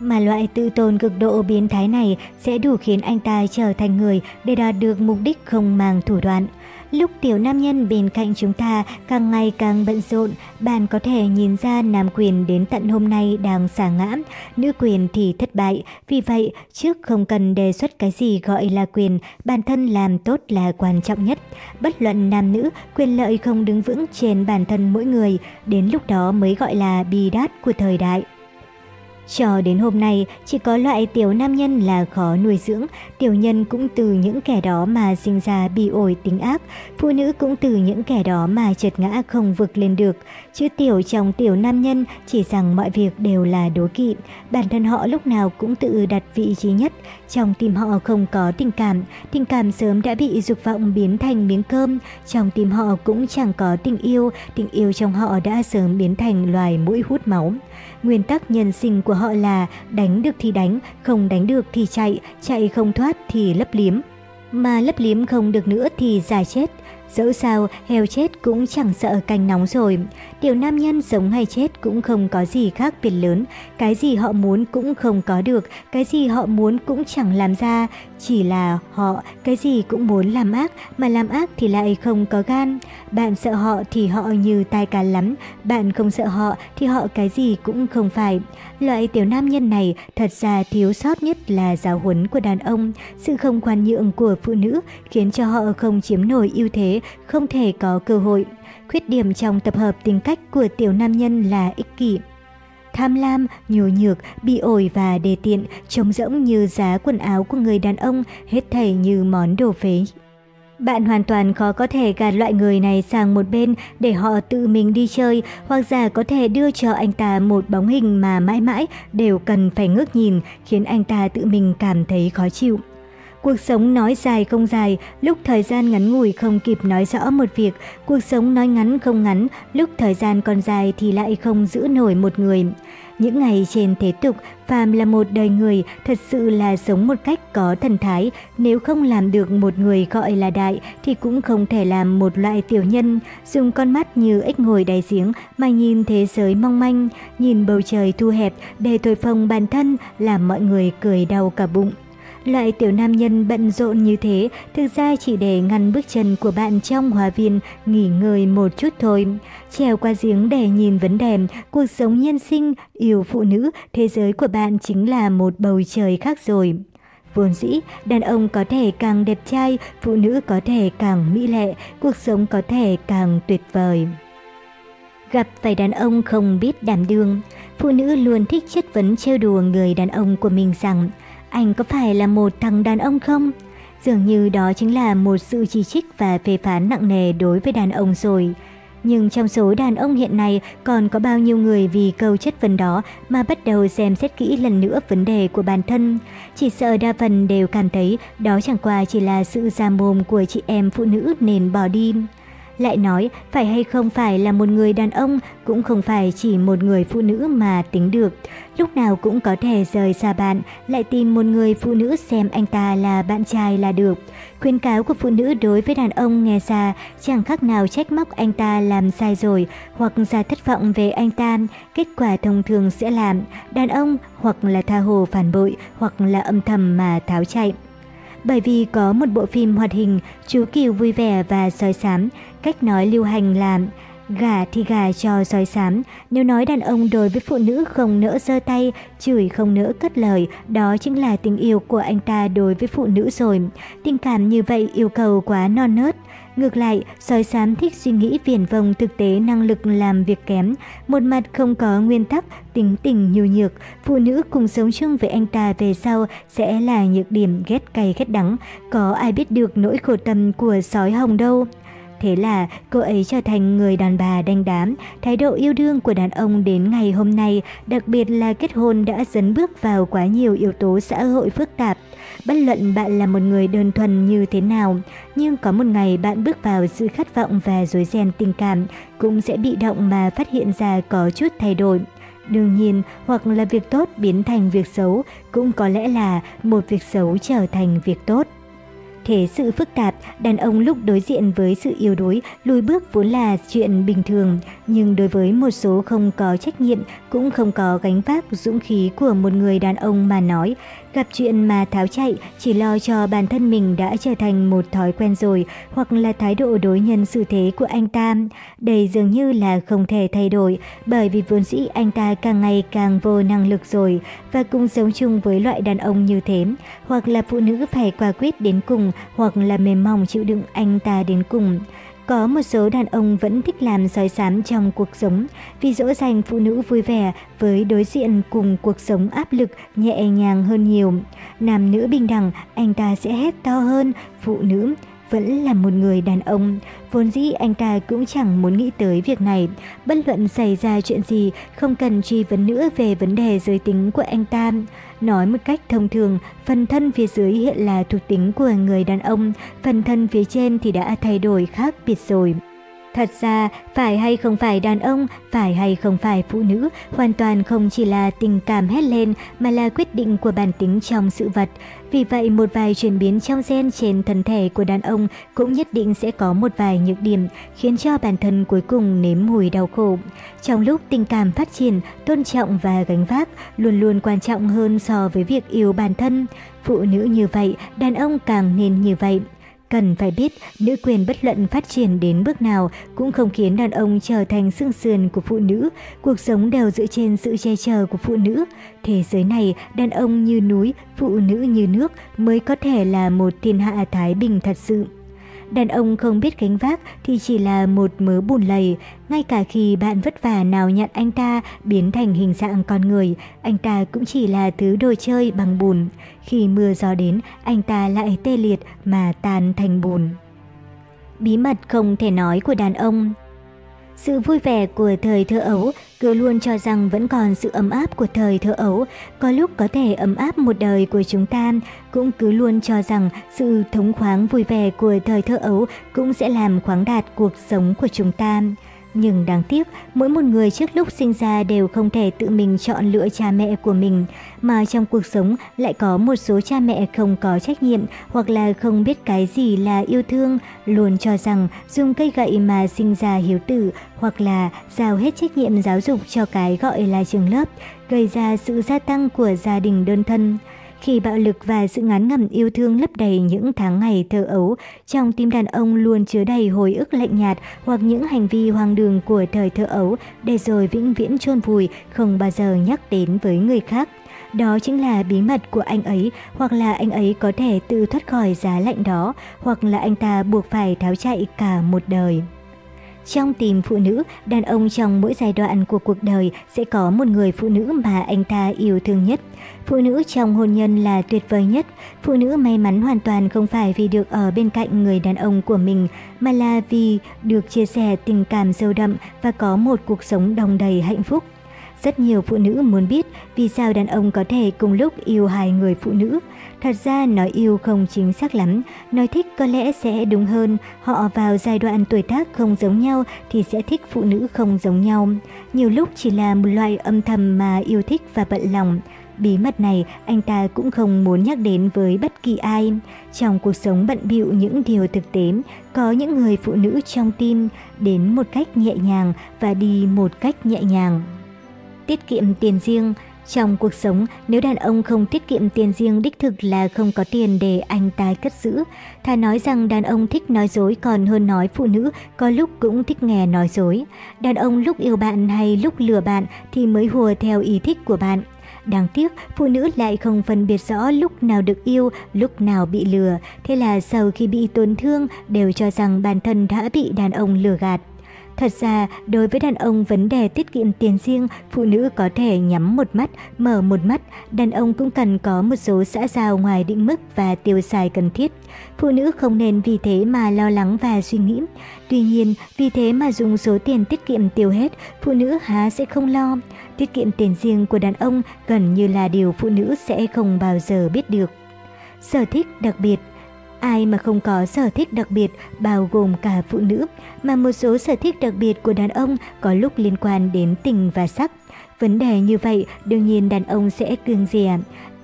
Mà loại tự tôn cực độ biến thái này sẽ đủ khiến anh ta trở thành người để đạt được mục đích không mang thủ đoạn. Lúc tiểu nam nhân bên cạnh chúng ta càng ngày càng bận rộn, bạn có thể nhìn ra nam quyền đến tận hôm nay đang xả ngã, nữ quyền thì thất bại. Vì vậy, trước không cần đề xuất cái gì gọi là quyền, bản thân làm tốt là quan trọng nhất. Bất luận nam nữ, quyền lợi không đứng vững trên bản thân mỗi người, đến lúc đó mới gọi là bi đát của thời đại. Cho đến hôm nay, chỉ có loại tiểu nam nhân là khó nuôi dưỡng, tiểu nhân cũng từ những kẻ đó mà sinh ra bị ổi tính ác, phụ nữ cũng từ những kẻ đó mà trượt ngã không vực lên được. Chữ tiểu trong tiểu nam nhân chỉ rằng mọi việc đều là đố kỵ, bản thân họ lúc nào cũng tự đặt vị trí nhất, trong tim họ không có tình cảm, tình cảm sớm đã bị dục vọng biến thành miếng cơm, trong tim họ cũng chẳng có tình yêu, tình yêu trong họ đã sớm biến thành loài mũi hút máu. Nguyên tắc nhân sinh của họ là đánh được thì đánh, không đánh được thì chạy, chạy không thoát thì lấp liếm. Mà lấp liếm không được nữa thì già chết. Dẫu sao, heo chết cũng chẳng sợ canh nóng rồi. Tiểu nam nhân sống hay chết cũng không có gì khác biệt lớn. Cái gì họ muốn cũng không có được, cái gì họ muốn cũng chẳng làm ra. Chỉ là họ cái gì cũng muốn làm ác, mà làm ác thì lại không có gan. Bạn sợ họ thì họ như tai cá lắm, bạn không sợ họ thì họ cái gì cũng không phải. Loại tiểu nam nhân này thật ra thiếu sót nhất là giáo huấn của đàn ông, sự không khoan nhượng của phụ nữ khiến cho họ không chiếm nổi ưu thế, không thể có cơ hội. Khuyết điểm trong tập hợp tính cách của tiểu nam nhân là ích kỷ. Tham lam, nhu nhược, bị ổi và đề tiện, trông rỗng như giá quần áo của người đàn ông, hết thảy như món đồ phế. Bạn hoàn toàn khó có thể gạt loại người này sang một bên để họ tự mình đi chơi, hoặc giả có thể đưa cho anh ta một bóng hình mà mãi mãi đều cần phải ngước nhìn, khiến anh ta tự mình cảm thấy khó chịu. Cuộc sống nói dài không dài, lúc thời gian ngắn ngủi không kịp nói rõ một việc, cuộc sống nói ngắn không ngắn, lúc thời gian còn dài thì lại không giữ nổi một người. Những ngày trên thế tục, phàm là một đời người, thật sự là sống một cách có thần thái, nếu không làm được một người gọi là đại thì cũng không thể làm một loại tiểu nhân, dùng con mắt như ếch ngồi đáy giếng mà nhìn thế giới mong manh, nhìn bầu trời thu hẹp để thổi phồng bản thân làm mọi người cười đau cả bụng. Loại tiểu nam nhân bận rộn như thế thực ra chỉ để ngăn bước chân của bạn trong hòa viên nghỉ ngơi một chút thôi. Trèo qua giếng để nhìn vấn đề, cuộc sống nhân sinh, yêu phụ nữ, thế giới của bạn chính là một bầu trời khác rồi. Vốn dĩ, đàn ông có thể càng đẹp trai, phụ nữ có thể càng mỹ lệ, cuộc sống có thể càng tuyệt vời. Gặp phải đàn ông không biết đảm đương, phụ nữ luôn thích chất vấn trêu đùa người đàn ông của mình rằng anh có phải là một thằng đàn ông không? Dường như đó chính là một sự chỉ trích và phê phán nặng nề đối với đàn ông rồi. Nhưng trong số đàn ông hiện nay còn có bao nhiêu người vì câu chất vấn đó mà bắt đầu xem xét kỹ lần nữa vấn đề của bản thân. Chỉ sợ đa phần đều cảm thấy đó chẳng qua chỉ là sự già mồm của chị em phụ nữ nên bỏ đi. Lại nói, phải hay không phải là một người đàn ông cũng không phải chỉ một người phụ nữ mà tính được. Lúc nào cũng có thể rời xa bạn, lại tìm một người phụ nữ xem anh ta là bạn trai là được. khuyên cáo của phụ nữ đối với đàn ông nghe ra chẳng khác nào trách móc anh ta làm sai rồi hoặc ra thất vọng về anh ta. Kết quả thông thường sẽ làm đàn ông hoặc là tha hồ phản bội hoặc là âm thầm mà tháo chạy bởi vì có một bộ phim hoạt hình chú Kiều vui vẻ và sói xám, cách nói lưu hành là gà thì gà cho sói xám, nếu nói đàn ông đối với phụ nữ không nỡ giơ tay, chửi không nỡ cất lời, đó chính là tình yêu của anh ta đối với phụ nữ rồi. Tình cảm như vậy yêu cầu quá non nớt. Ngược lại, sói xám thích suy nghĩ viển vông thực tế năng lực làm việc kém, một mặt không có nguyên tắc, tính tình nhu nhược, phụ nữ cùng sống chung với anh ta về sau sẽ là nhược điểm ghét cay ghét đắng, có ai biết được nỗi khổ tâm của sói hồng đâu. Thế là cô ấy trở thành người đàn bà đanh đám, thái độ yêu đương của đàn ông đến ngày hôm nay, đặc biệt là kết hôn đã dấn bước vào quá nhiều yếu tố xã hội phức tạp. Bất luận bạn là một người đơn thuần như thế nào, nhưng có một ngày bạn bước vào sự khát vọng và rối ren tình cảm, cũng sẽ bị động mà phát hiện ra có chút thay đổi. Đương nhiên, hoặc là việc tốt biến thành việc xấu, cũng có lẽ là một việc xấu trở thành việc tốt. Thế sự phức tạp, đàn ông lúc đối diện với sự yếu đuối, lùi bước vốn là chuyện bình thường, nhưng đối với một số không có trách nhiệm, cũng không có gánh vác dũng khí của một người đàn ông mà nói, gặp chuyện mà tháo chạy chỉ lo cho bản thân mình đã trở thành một thói quen rồi, hoặc là thái độ đối nhân xử thế của anh ta. Đây dường như là không thể thay đổi, bởi vì vốn dĩ anh ta càng ngày càng vô năng lực rồi, và cũng sống chung với loại đàn ông như thế, hoặc là phụ nữ phải quả quyết đến cùng, hoặc là mềm mỏng chịu đựng anh ta đến cùng. Có một số đàn ông vẫn thích làm sói sám trong cuộc sống, vì dỗ dành phụ nữ vui vẻ với đối diện cùng cuộc sống áp lực nhẹ nhàng hơn nhiều. Nam nữ bình đẳng, anh ta sẽ hét to hơn, phụ nữ vẫn là một người đàn ông. Vốn dĩ anh ta cũng chẳng muốn nghĩ tới việc này. Bất luận xảy ra chuyện gì, không cần truy vấn nữa về vấn đề giới tính của anh ta. Nói một cách thông thường, phần thân phía dưới hiện là thuộc tính của người đàn ông, phần thân phía trên thì đã thay đổi khác biệt rồi. Thật ra, phải hay không phải đàn ông, phải hay không phải phụ nữ, hoàn toàn không chỉ là tình cảm hét lên mà là quyết định của bản tính trong sự vật. Vì vậy, một vài chuyển biến trong gen trên thân thể của đàn ông cũng nhất định sẽ có một vài nhược điểm khiến cho bản thân cuối cùng nếm mùi đau khổ. Trong lúc tình cảm phát triển, tôn trọng và gánh vác luôn luôn quan trọng hơn so với việc yêu bản thân. Phụ nữ như vậy, đàn ông càng nên như vậy. Cần phải biết, nữ quyền bất luận phát triển đến bước nào cũng không khiến đàn ông trở thành xương sườn của phụ nữ, cuộc sống đều dựa trên sự che chở của phụ nữ. Thế giới này, đàn ông như núi, phụ nữ như nước mới có thể là một thiên hạ thái bình thật sự. Đàn ông không biết gánh vác thì chỉ là một mớ bùn lầy. Ngay cả khi bạn vất vả nào nhận anh ta biến thành hình dạng con người, anh ta cũng chỉ là thứ đồ chơi bằng bùn. Khi mưa gió đến, anh ta lại tê liệt mà tan thành bùn. Bí mật không thể nói của đàn ông sự vui vẻ của thời thơ ấu cứ luôn cho rằng vẫn còn sự ấm áp của thời thơ ấu, có lúc có thể ấm áp một đời của chúng ta, cũng cứ luôn cho rằng sự thống khoáng vui vẻ của thời thơ ấu cũng sẽ làm khoáng đạt cuộc sống của chúng ta. Nhưng đáng tiếc, mỗi một người trước lúc sinh ra đều không thể tự mình chọn lựa cha mẹ của mình, mà trong cuộc sống lại có một số cha mẹ không có trách nhiệm hoặc là không biết cái gì là yêu thương, luôn cho rằng dùng cây gậy mà sinh ra hiếu tử hoặc là giao hết trách nhiệm giáo dục cho cái gọi là trường lớp, gây ra sự gia tăng của gia đình đơn thân. Khi bạo lực và sự ngán ngẩm yêu thương lấp đầy những tháng ngày thơ ấu, trong tim đàn ông luôn chứa đầy hồi ức lạnh nhạt hoặc những hành vi hoang đường của thời thơ ấu để rồi vĩnh viễn chôn vùi, không bao giờ nhắc đến với người khác. Đó chính là bí mật của anh ấy, hoặc là anh ấy có thể tự thoát khỏi giá lạnh đó, hoặc là anh ta buộc phải tháo chạy cả một đời. Trong tìm phụ nữ, đàn ông trong mỗi giai đoạn của cuộc đời sẽ có một người phụ nữ mà anh ta yêu thương nhất. Phụ nữ trong hôn nhân là tuyệt vời nhất. Phụ nữ may mắn hoàn toàn không phải vì được ở bên cạnh người đàn ông của mình, mà là vì được chia sẻ tình cảm sâu đậm và có một cuộc sống đồng đầy hạnh phúc. Rất nhiều phụ nữ muốn biết vì sao đàn ông có thể cùng lúc yêu hai người phụ nữ. Thật ra nói yêu không chính xác lắm, nói thích có lẽ sẽ đúng hơn. Họ vào giai đoạn tuổi tác không giống nhau thì sẽ thích phụ nữ không giống nhau. Nhiều lúc chỉ là một loại âm thầm mà yêu thích và bận lòng. Bí mật này anh ta cũng không muốn nhắc đến với bất kỳ ai. Trong cuộc sống bận bịu những điều thực tế, có những người phụ nữ trong tim đến một cách nhẹ nhàng và đi một cách nhẹ nhàng. Tiết kiệm tiền riêng trong cuộc sống, nếu đàn ông không tiết kiệm tiền riêng đích thực là không có tiền để anh ta cất giữ. Thà nói rằng đàn ông thích nói dối còn hơn nói phụ nữ có lúc cũng thích nghe nói dối. Đàn ông lúc yêu bạn hay lúc lừa bạn thì mới hùa theo ý thích của bạn. Đáng tiếc, phụ nữ lại không phân biệt rõ lúc nào được yêu, lúc nào bị lừa. Thế là sau khi bị tổn thương đều cho rằng bản thân đã bị đàn ông lừa gạt. Thật ra, đối với đàn ông vấn đề tiết kiệm tiền riêng, phụ nữ có thể nhắm một mắt, mở một mắt, đàn ông cũng cần có một số xã giao ngoài định mức và tiêu xài cần thiết. Phụ nữ không nên vì thế mà lo lắng và suy nghĩ. Tuy nhiên, vì thế mà dùng số tiền tiết kiệm tiêu hết, phụ nữ há sẽ không lo. Tiết kiệm tiền riêng của đàn ông gần như là điều phụ nữ sẽ không bao giờ biết được. Sở thích đặc biệt Ai mà không có sở thích đặc biệt bao gồm cả phụ nữ, mà một số sở thích đặc biệt của đàn ông có lúc liên quan đến tình và sắc. Vấn đề như vậy đương nhiên đàn ông sẽ cương rìa.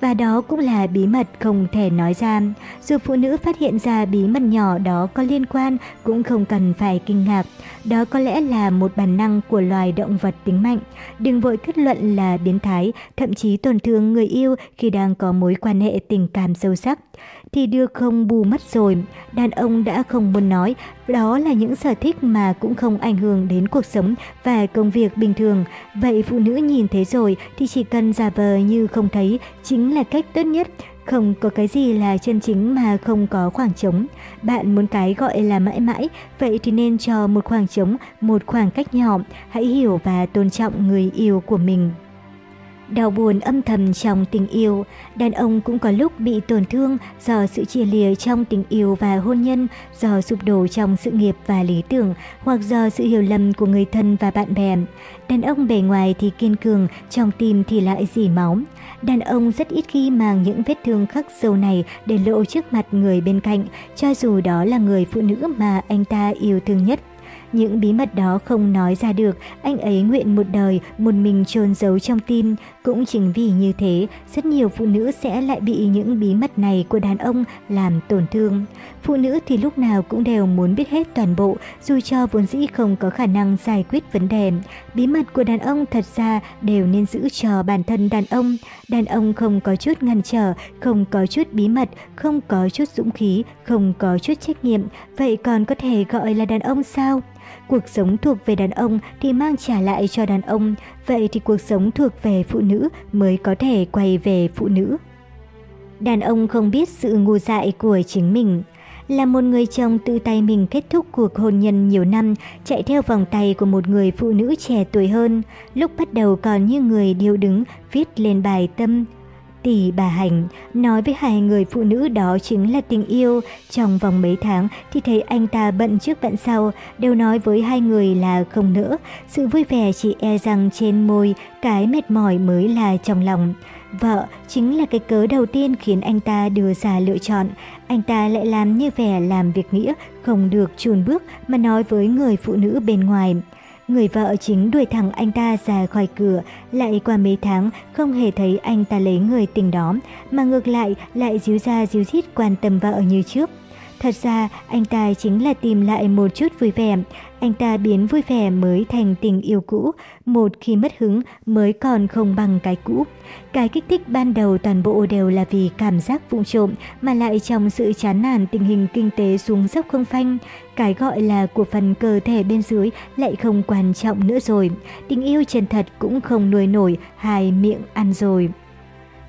và đó cũng là bí mật không thể nói ra. Dù phụ nữ phát hiện ra bí mật nhỏ đó có liên quan cũng không cần phải kinh ngạc. Đó có lẽ là một bản năng của loài động vật tính mạnh. Đừng vội kết luận là biến thái, thậm chí tổn thương người yêu khi đang có mối quan hệ tình cảm sâu sắc thì đưa không bù mất rồi. Đàn ông đã không muốn nói, đó là những sở thích mà cũng không ảnh hưởng đến cuộc sống và công việc bình thường. Vậy phụ nữ nhìn thấy rồi thì chỉ cần giả vờ như không thấy chính là cách tốt nhất. Không có cái gì là chân chính mà không có khoảng trống. Bạn muốn cái gọi là mãi mãi, vậy thì nên cho một khoảng trống, một khoảng cách nhỏ. Hãy hiểu và tôn trọng người yêu của mình. Đau buồn âm thầm trong tình yêu, đàn ông cũng có lúc bị tổn thương do sự chia lìa trong tình yêu và hôn nhân, do sụp đổ trong sự nghiệp và lý tưởng, hoặc do sự hiểu lầm của người thân và bạn bè. Đàn ông bề ngoài thì kiên cường, trong tim thì lại dì máu. Đàn ông rất ít khi mang những vết thương khắc sâu này để lộ trước mặt người bên cạnh, cho dù đó là người phụ nữ mà anh ta yêu thương nhất. Những bí mật đó không nói ra được, anh ấy nguyện một đời một mình chôn giấu trong tim. Cũng chính vì như thế, rất nhiều phụ nữ sẽ lại bị những bí mật này của đàn ông làm tổn thương. Phụ nữ thì lúc nào cũng đều muốn biết hết toàn bộ, dù cho vốn dĩ không có khả năng giải quyết vấn đề. Bí mật của đàn ông thật ra đều nên giữ cho bản thân đàn ông. Đàn ông không có chút ngăn trở, không có chút bí mật, không có chút dũng khí, không có chút trách nhiệm, vậy còn có thể gọi là đàn ông sao? Cuộc sống thuộc về đàn ông thì mang trả lại cho đàn ông, vậy thì cuộc sống thuộc về phụ nữ mới có thể quay về phụ nữ. Đàn ông không biết sự ngu dại của chính mình. Là một người chồng tự tay mình kết thúc cuộc hôn nhân nhiều năm, chạy theo vòng tay của một người phụ nữ trẻ tuổi hơn. Lúc bắt đầu còn như người điêu đứng, viết lên bài tâm, Tỷ bà Hành nói với hai người phụ nữ đó chính là tình yêu. Trong vòng mấy tháng thì thấy anh ta bận trước bận sau, đều nói với hai người là không nữa. Sự vui vẻ chỉ e rằng trên môi, cái mệt mỏi mới là trong lòng. Vợ chính là cái cớ đầu tiên khiến anh ta đưa ra lựa chọn. Anh ta lại làm như vẻ làm việc nghĩa, không được chùn bước mà nói với người phụ nữ bên ngoài. Người vợ chính đuổi thẳng anh ta ra khỏi cửa, lại qua mấy tháng không hề thấy anh ta lấy người tình đó, mà ngược lại lại díu ra díu dít quan tâm vợ như trước. Thật ra, anh ta chính là tìm lại một chút vui vẻ. Anh ta biến vui vẻ mới thành tình yêu cũ, một khi mất hứng mới còn không bằng cái cũ. Cái kích thích ban đầu toàn bộ đều là vì cảm giác vụng trộm mà lại trong sự chán nản tình hình kinh tế xuống dốc không phanh. Cái gọi là của phần cơ thể bên dưới lại không quan trọng nữa rồi. Tình yêu chân thật cũng không nuôi nổi, hai miệng ăn rồi.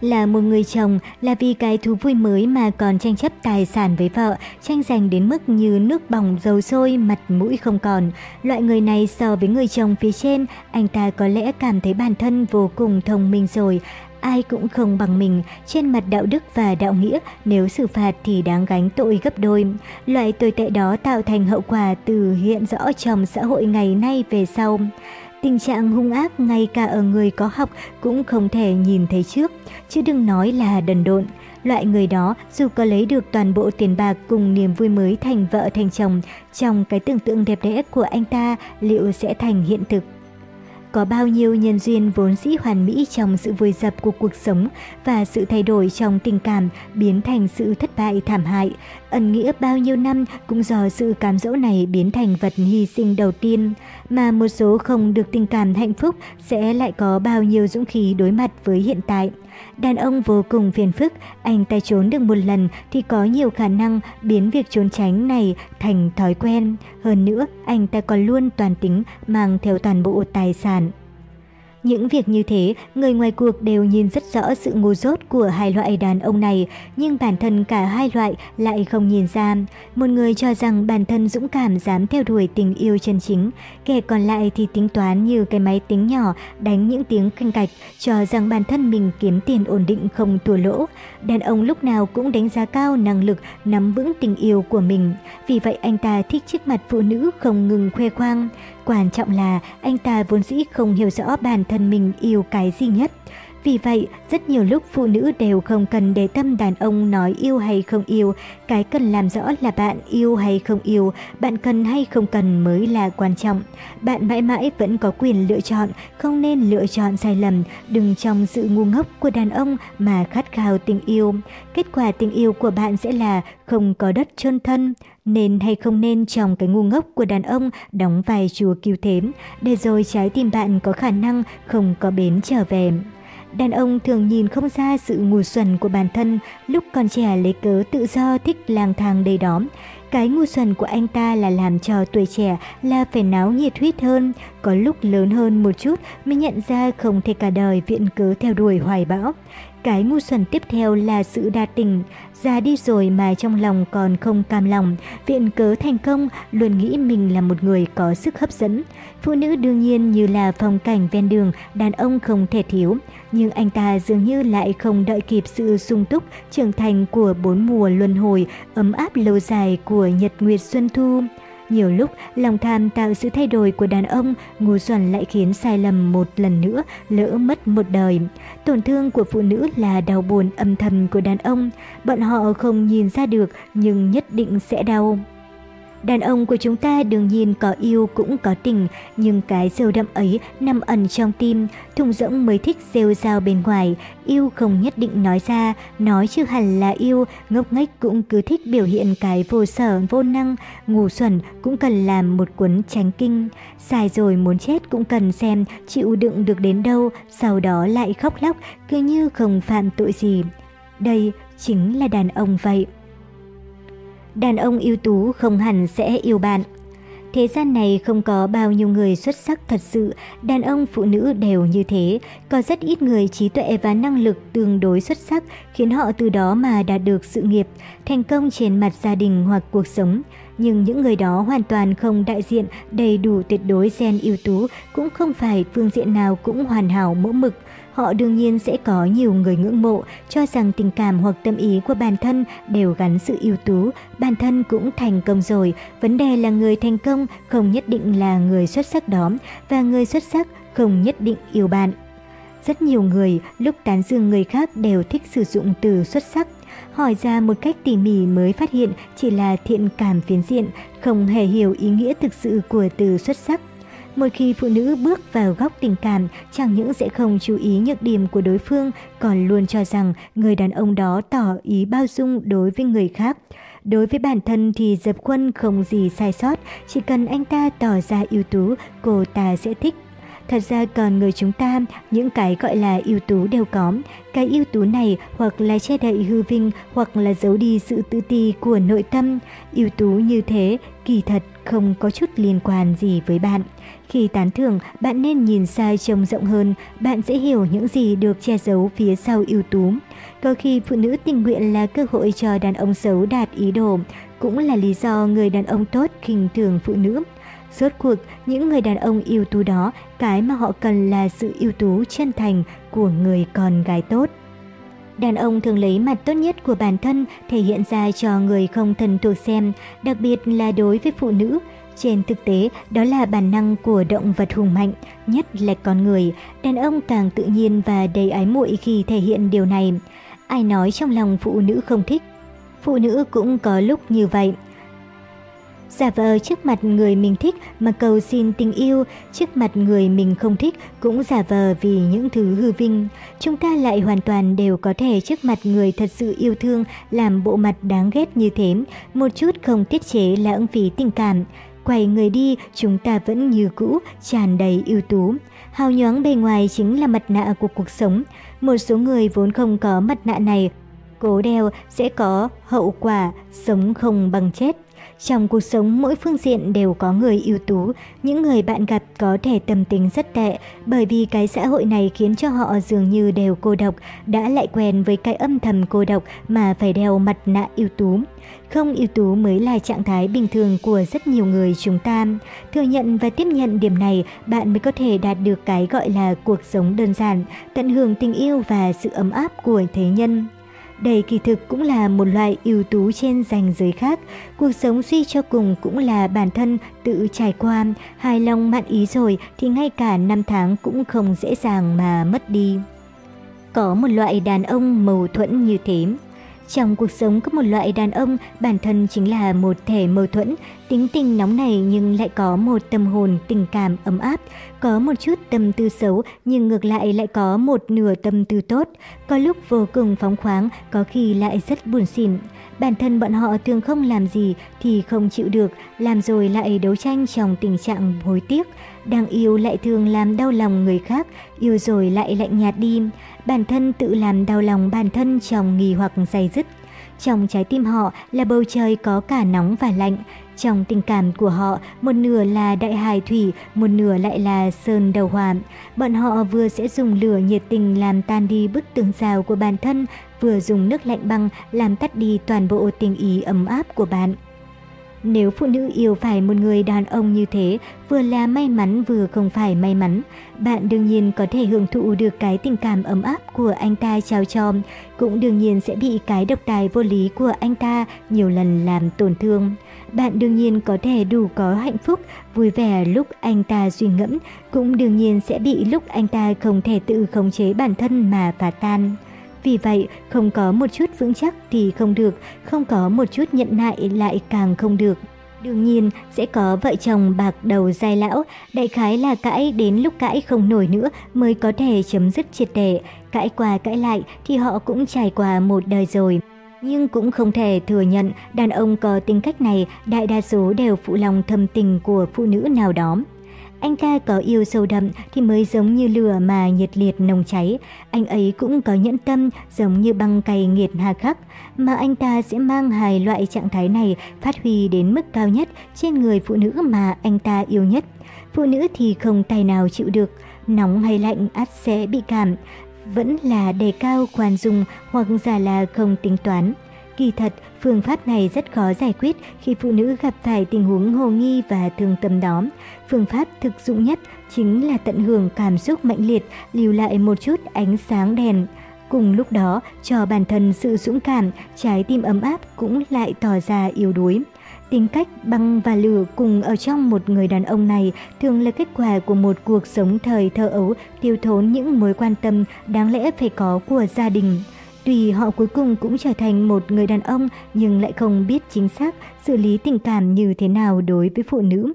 Là một người chồng, là vì cái thú vui mới mà còn tranh chấp tài sản với vợ, tranh giành đến mức như nước bỏng dầu sôi, mặt mũi không còn. Loại người này so với người chồng phía trên, anh ta có lẽ cảm thấy bản thân vô cùng thông minh rồi, ai cũng không bằng mình, trên mặt đạo đức và đạo nghĩa, nếu xử phạt thì đáng gánh tội gấp đôi. Loại tồi tệ đó tạo thành hậu quả từ hiện rõ trong xã hội ngày nay về sau. Tình trạng hung ác ngay cả ở người có học cũng không thể nhìn thấy trước, chứ đừng nói là đần độn. Loại người đó dù có lấy được toàn bộ tiền bạc cùng niềm vui mới thành vợ thành chồng, trong cái tưởng tượng đẹp đẽ của anh ta liệu sẽ thành hiện thực. Có bao nhiêu nhân duyên vốn dĩ hoàn mỹ trong sự vùi dập của cuộc sống và sự thay đổi trong tình cảm biến thành sự thất bại thảm hại. Ẩn nghĩa bao nhiêu năm cũng do sự cám dỗ này biến thành vật hy sinh đầu tiên. Mà một số không được tình cảm hạnh phúc sẽ lại có bao nhiêu dũng khí đối mặt với hiện tại. Đàn ông vô cùng phiền phức, anh ta trốn được một lần thì có nhiều khả năng biến việc trốn tránh này thành thói quen. Hơn nữa, anh ta còn luôn toàn tính mang theo toàn bộ tài sản. Những việc như thế, người ngoài cuộc đều nhìn rất rõ sự ngu dốt của hai loại đàn ông này, nhưng bản thân cả hai loại lại không nhìn ra. Một người cho rằng bản thân dũng cảm dám theo đuổi tình yêu chân chính, kẻ còn lại thì tính toán như cái máy tính nhỏ đánh những tiếng canh cạch, cho rằng bản thân mình kiếm tiền ổn định không thua lỗ. Đàn ông lúc nào cũng đánh giá cao năng lực nắm vững tình yêu của mình, vì vậy anh ta thích trước mặt phụ nữ không ngừng khoe khoang. Quan trọng là anh ta vốn dĩ không hiểu rõ bản thân mình yêu cái gì nhất. Vì vậy, rất nhiều lúc phụ nữ đều không cần để tâm đàn ông nói yêu hay không yêu, cái cần làm rõ là bạn yêu hay không yêu, bạn cần hay không cần mới là quan trọng. Bạn mãi mãi vẫn có quyền lựa chọn, không nên lựa chọn sai lầm, đừng trong sự ngu ngốc của đàn ông mà khát khao tình yêu. Kết quả tình yêu của bạn sẽ là không có đất chôn thân, nên hay không nên trong cái ngu ngốc của đàn ông đóng vai chùa cứu thếm, để rồi trái tim bạn có khả năng không có bến trở về. Đàn ông thường nhìn không ra sự ngu xuẩn của bản thân lúc còn trẻ lấy cớ tự do thích lang thang đầy đóm. Cái ngu xuẩn của anh ta là làm cho tuổi trẻ là phải náo nhiệt huyết hơn, có lúc lớn hơn một chút mới nhận ra không thể cả đời viện cớ theo đuổi hoài bão. Cái ngu xuẩn tiếp theo là sự đa tình, già đi rồi mà trong lòng còn không cam lòng, viện cớ thành công, luôn nghĩ mình là một người có sức hấp dẫn. Phụ nữ đương nhiên như là phong cảnh ven đường, đàn ông không thể thiếu, nhưng anh ta dường như lại không đợi kịp sự sung túc, trưởng thành của bốn mùa luân hồi, ấm áp lâu dài của nhật nguyệt xuân thu. Nhiều lúc, lòng tham tạo sự thay đổi của đàn ông, ngu xuẩn lại khiến sai lầm một lần nữa, lỡ mất một đời. Tổn thương của phụ nữ là đau buồn âm thầm của đàn ông. Bọn họ không nhìn ra được, nhưng nhất định sẽ đau. Đàn ông của chúng ta đương nhiên có yêu cũng có tình, nhưng cái sâu đậm ấy nằm ẩn trong tim, thùng rỗng mới thích rêu rao bên ngoài, yêu không nhất định nói ra, nói chứ hẳn là yêu, ngốc nghếch cũng cứ thích biểu hiện cái vô sở vô năng, ngu xuẩn cũng cần làm một cuốn tránh kinh, sai rồi muốn chết cũng cần xem chịu đựng được đến đâu, sau đó lại khóc lóc, cứ như không phạm tội gì. Đây chính là đàn ông vậy. Đàn ông ưu tú không hẳn sẽ yêu bạn. Thế gian này không có bao nhiêu người xuất sắc thật sự, đàn ông phụ nữ đều như thế, có rất ít người trí tuệ và năng lực tương đối xuất sắc khiến họ từ đó mà đạt được sự nghiệp, thành công trên mặt gia đình hoặc cuộc sống. Nhưng những người đó hoàn toàn không đại diện đầy đủ tuyệt đối gen ưu tú, cũng không phải phương diện nào cũng hoàn hảo mẫu mực. Họ đương nhiên sẽ có nhiều người ngưỡng mộ, cho rằng tình cảm hoặc tâm ý của bản thân đều gắn sự ưu tú, bản thân cũng thành công rồi. Vấn đề là người thành công không nhất định là người xuất sắc đó, và người xuất sắc không nhất định yêu bạn. Rất nhiều người lúc tán dương người khác đều thích sử dụng từ xuất sắc. Hỏi ra một cách tỉ mỉ mới phát hiện chỉ là thiện cảm phiến diện, không hề hiểu ý nghĩa thực sự của từ xuất sắc. Một khi phụ nữ bước vào góc tình cảm, chẳng những sẽ không chú ý nhược điểm của đối phương, còn luôn cho rằng người đàn ông đó tỏ ý bao dung đối với người khác. Đối với bản thân thì dập khuôn không gì sai sót, chỉ cần anh ta tỏ ra ưu tú, cô ta sẽ thích. Thật ra còn người chúng ta, những cái gọi là ưu tú đều có. Cái ưu tú này hoặc là che đậy hư vinh hoặc là giấu đi sự tự ti của nội tâm. Ưu tú như thế, kỳ thật không có chút liên quan gì với bạn. Khi tán thưởng, bạn nên nhìn xa trông rộng hơn, bạn sẽ hiểu những gì được che giấu phía sau ưu tú. Có khi phụ nữ tình nguyện là cơ hội cho đàn ông xấu đạt ý đồ, cũng là lý do người đàn ông tốt khinh thường phụ nữ. Rốt cuộc, những người đàn ông ưu tú đó, cái mà họ cần là sự ưu tú chân thành của người con gái tốt. Đàn ông thường lấy mặt tốt nhất của bản thân thể hiện ra cho người không thân thuộc xem, đặc biệt là đối với phụ nữ. Trên thực tế, đó là bản năng của động vật hùng mạnh, nhất là con người. Đàn ông càng tự nhiên và đầy ái muội khi thể hiện điều này. Ai nói trong lòng phụ nữ không thích? Phụ nữ cũng có lúc như vậy. Giả vờ trước mặt người mình thích mà cầu xin tình yêu, trước mặt người mình không thích cũng giả vờ vì những thứ hư vinh. Chúng ta lại hoàn toàn đều có thể trước mặt người thật sự yêu thương làm bộ mặt đáng ghét như thế, một chút không tiết chế lãng phí tình cảm. Quay người đi, chúng ta vẫn như cũ, tràn đầy ưu tú. Hào nhoáng bề ngoài chính là mặt nạ của cuộc sống. Một số người vốn không có mặt nạ này, cố đeo sẽ có hậu quả sống không bằng chết. Trong cuộc sống mỗi phương diện đều có người ưu tú, những người bạn gặp có thể tâm tính rất tệ, bởi vì cái xã hội này khiến cho họ dường như đều cô độc, đã lại quen với cái âm thầm cô độc mà phải đeo mặt nạ ưu tú. Không ưu tú mới là trạng thái bình thường của rất nhiều người chúng ta. Thừa nhận và tiếp nhận điểm này, bạn mới có thể đạt được cái gọi là cuộc sống đơn giản, tận hưởng tình yêu và sự ấm áp của thế nhân. Đây kỳ thực cũng là một loại ưu tú trên ranh giới khác. Cuộc sống suy cho cùng cũng là bản thân tự trải qua, hài lòng mạn ý rồi thì ngay cả năm tháng cũng không dễ dàng mà mất đi. Có một loại đàn ông mâu thuẫn như thế. Trong cuộc sống có một loại đàn ông bản thân chính là một thể mâu thuẫn, tính tình nóng này nhưng lại có một tâm hồn tình cảm ấm áp, có một chút tâm tư xấu nhưng ngược lại lại có một nửa tâm tư tốt, có lúc vô cùng phóng khoáng, có khi lại rất buồn xỉn. Bản thân bọn họ thường không làm gì thì không chịu được, làm rồi lại đấu tranh trong tình trạng hối tiếc. Đang yêu lại thường làm đau lòng người khác, yêu rồi lại lạnh nhạt đi. Bản thân tự làm đau lòng bản thân trong nghi hoặc dày dứt. Trong trái tim họ là bầu trời có cả nóng và lạnh. Trong tình cảm của họ, một nửa là đại hải thủy, một nửa lại là sơn đầu hỏa. Bọn họ vừa sẽ dùng lửa nhiệt tình làm tan đi bức tường rào của bản thân, vừa dùng nước lạnh băng làm tắt đi toàn bộ tình ý ấm áp của bạn. Nếu phụ nữ yêu phải một người đàn ông như thế, vừa là may mắn vừa không phải may mắn, bạn đương nhiên có thể hưởng thụ được cái tình cảm ấm áp của anh ta trao cho, cũng đương nhiên sẽ bị cái độc tài vô lý của anh ta nhiều lần làm tổn thương. Bạn đương nhiên có thể đủ có hạnh phúc, vui vẻ lúc anh ta suy ngẫm, cũng đương nhiên sẽ bị lúc anh ta không thể tự khống chế bản thân mà phá tan. Vì vậy, không có một chút vững chắc thì không được, không có một chút nhận nại lại càng không được. Đương nhiên, sẽ có vợ chồng bạc đầu dai lão, đại khái là cãi đến lúc cãi không nổi nữa mới có thể chấm dứt triệt để. Cãi qua cãi lại thì họ cũng trải qua một đời rồi. Nhưng cũng không thể thừa nhận đàn ông có tính cách này đại đa số đều phụ lòng thâm tình của phụ nữ nào đó. Anh ta có yêu sâu đậm thì mới giống như lửa mà nhiệt liệt nồng cháy. Anh ấy cũng có nhẫn tâm giống như băng cày nghiệt hà khắc. Mà anh ta sẽ mang hai loại trạng thái này phát huy đến mức cao nhất trên người phụ nữ mà anh ta yêu nhất. Phụ nữ thì không tài nào chịu được, nóng hay lạnh ắt sẽ bị cảm. Vẫn là đề cao khoan dung hoặc giả là không tính toán. Kỳ thật, phương pháp này rất khó giải quyết khi phụ nữ gặp phải tình huống hồ nghi và thương tâm đó. Phương pháp thực dụng nhất chính là tận hưởng cảm xúc mạnh liệt, lưu lại một chút ánh sáng đèn. Cùng lúc đó, cho bản thân sự dũng cảm, trái tim ấm áp cũng lại tỏ ra yếu đuối. Tính cách băng và lửa cùng ở trong một người đàn ông này thường là kết quả của một cuộc sống thời thơ ấu tiêu thốn những mối quan tâm đáng lẽ phải có của gia đình. Tuy họ cuối cùng cũng trở thành một người đàn ông nhưng lại không biết chính xác xử lý tình cảm như thế nào đối với phụ nữ.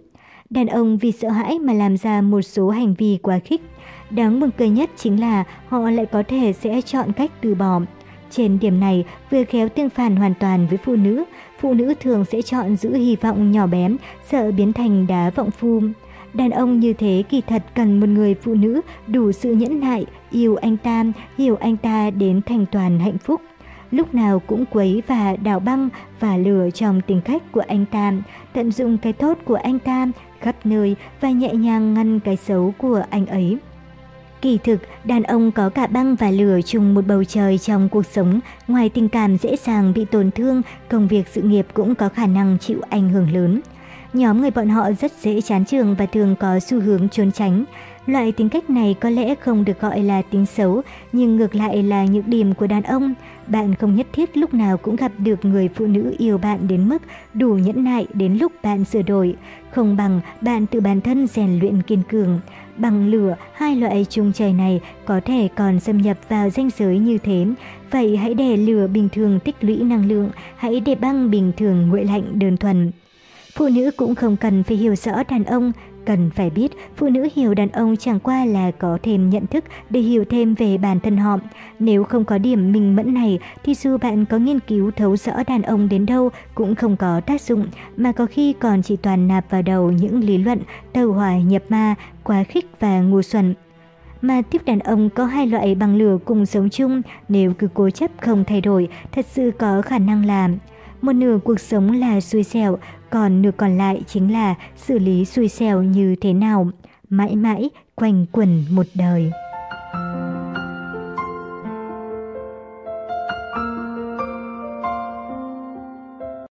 Đàn ông vì sợ hãi mà làm ra một số hành vi quá khích. Đáng buồn cười nhất chính là họ lại có thể sẽ chọn cách từ bỏ. Trên điểm này, vừa khéo tương phản hoàn toàn với phụ nữ, phụ nữ thường sẽ chọn giữ hy vọng nhỏ bé, sợ biến thành đá vọng phu. Đàn ông như thế kỳ thật cần một người phụ nữ đủ sự nhẫn nại, yêu anh ta, hiểu anh ta đến thành toàn hạnh phúc. Lúc nào cũng quấy và đào băng và lửa trong tình khách của anh ta, tận dụng cái tốt của anh ta khắp nơi và nhẹ nhàng ngăn cái xấu của anh ấy. Kỳ thực, đàn ông có cả băng và lửa chung một bầu trời trong cuộc sống, ngoài tình cảm dễ dàng bị tổn thương, công việc sự nghiệp cũng có khả năng chịu ảnh hưởng lớn. Nhóm người bọn họ rất dễ chán trường và thường có xu hướng trốn tránh. Loại tính cách này có lẽ không được gọi là tính xấu, nhưng ngược lại là những điểm của đàn ông. Bạn không nhất thiết lúc nào cũng gặp được người phụ nữ yêu bạn đến mức đủ nhẫn nại đến lúc bạn sửa đổi. Không bằng bạn tự bản thân rèn luyện kiên cường. Bằng lửa, hai loại chung trời này có thể còn xâm nhập vào danh giới như thế. Vậy hãy để lửa bình thường tích lũy năng lượng, hãy để băng bình thường nguội lạnh đơn thuần. Phụ nữ cũng không cần phải hiểu rõ đàn ông, cần phải biết phụ nữ hiểu đàn ông chẳng qua là có thêm nhận thức để hiểu thêm về bản thân họ. Nếu không có điểm minh mẫn này thì dù bạn có nghiên cứu thấu rõ đàn ông đến đâu cũng không có tác dụng, mà có khi còn chỉ toàn nạp vào đầu những lý luận tàu hỏa nhập ma, quá khích và ngu xuẩn. Mà tiếp đàn ông có hai loại bằng lửa cùng sống chung, nếu cứ cố chấp không thay đổi, thật sự có khả năng làm. Một nửa cuộc sống là xui xẻo, còn nửa còn lại chính là xử lý xui xẻo như thế nào. Mãi mãi quanh quẩn một đời.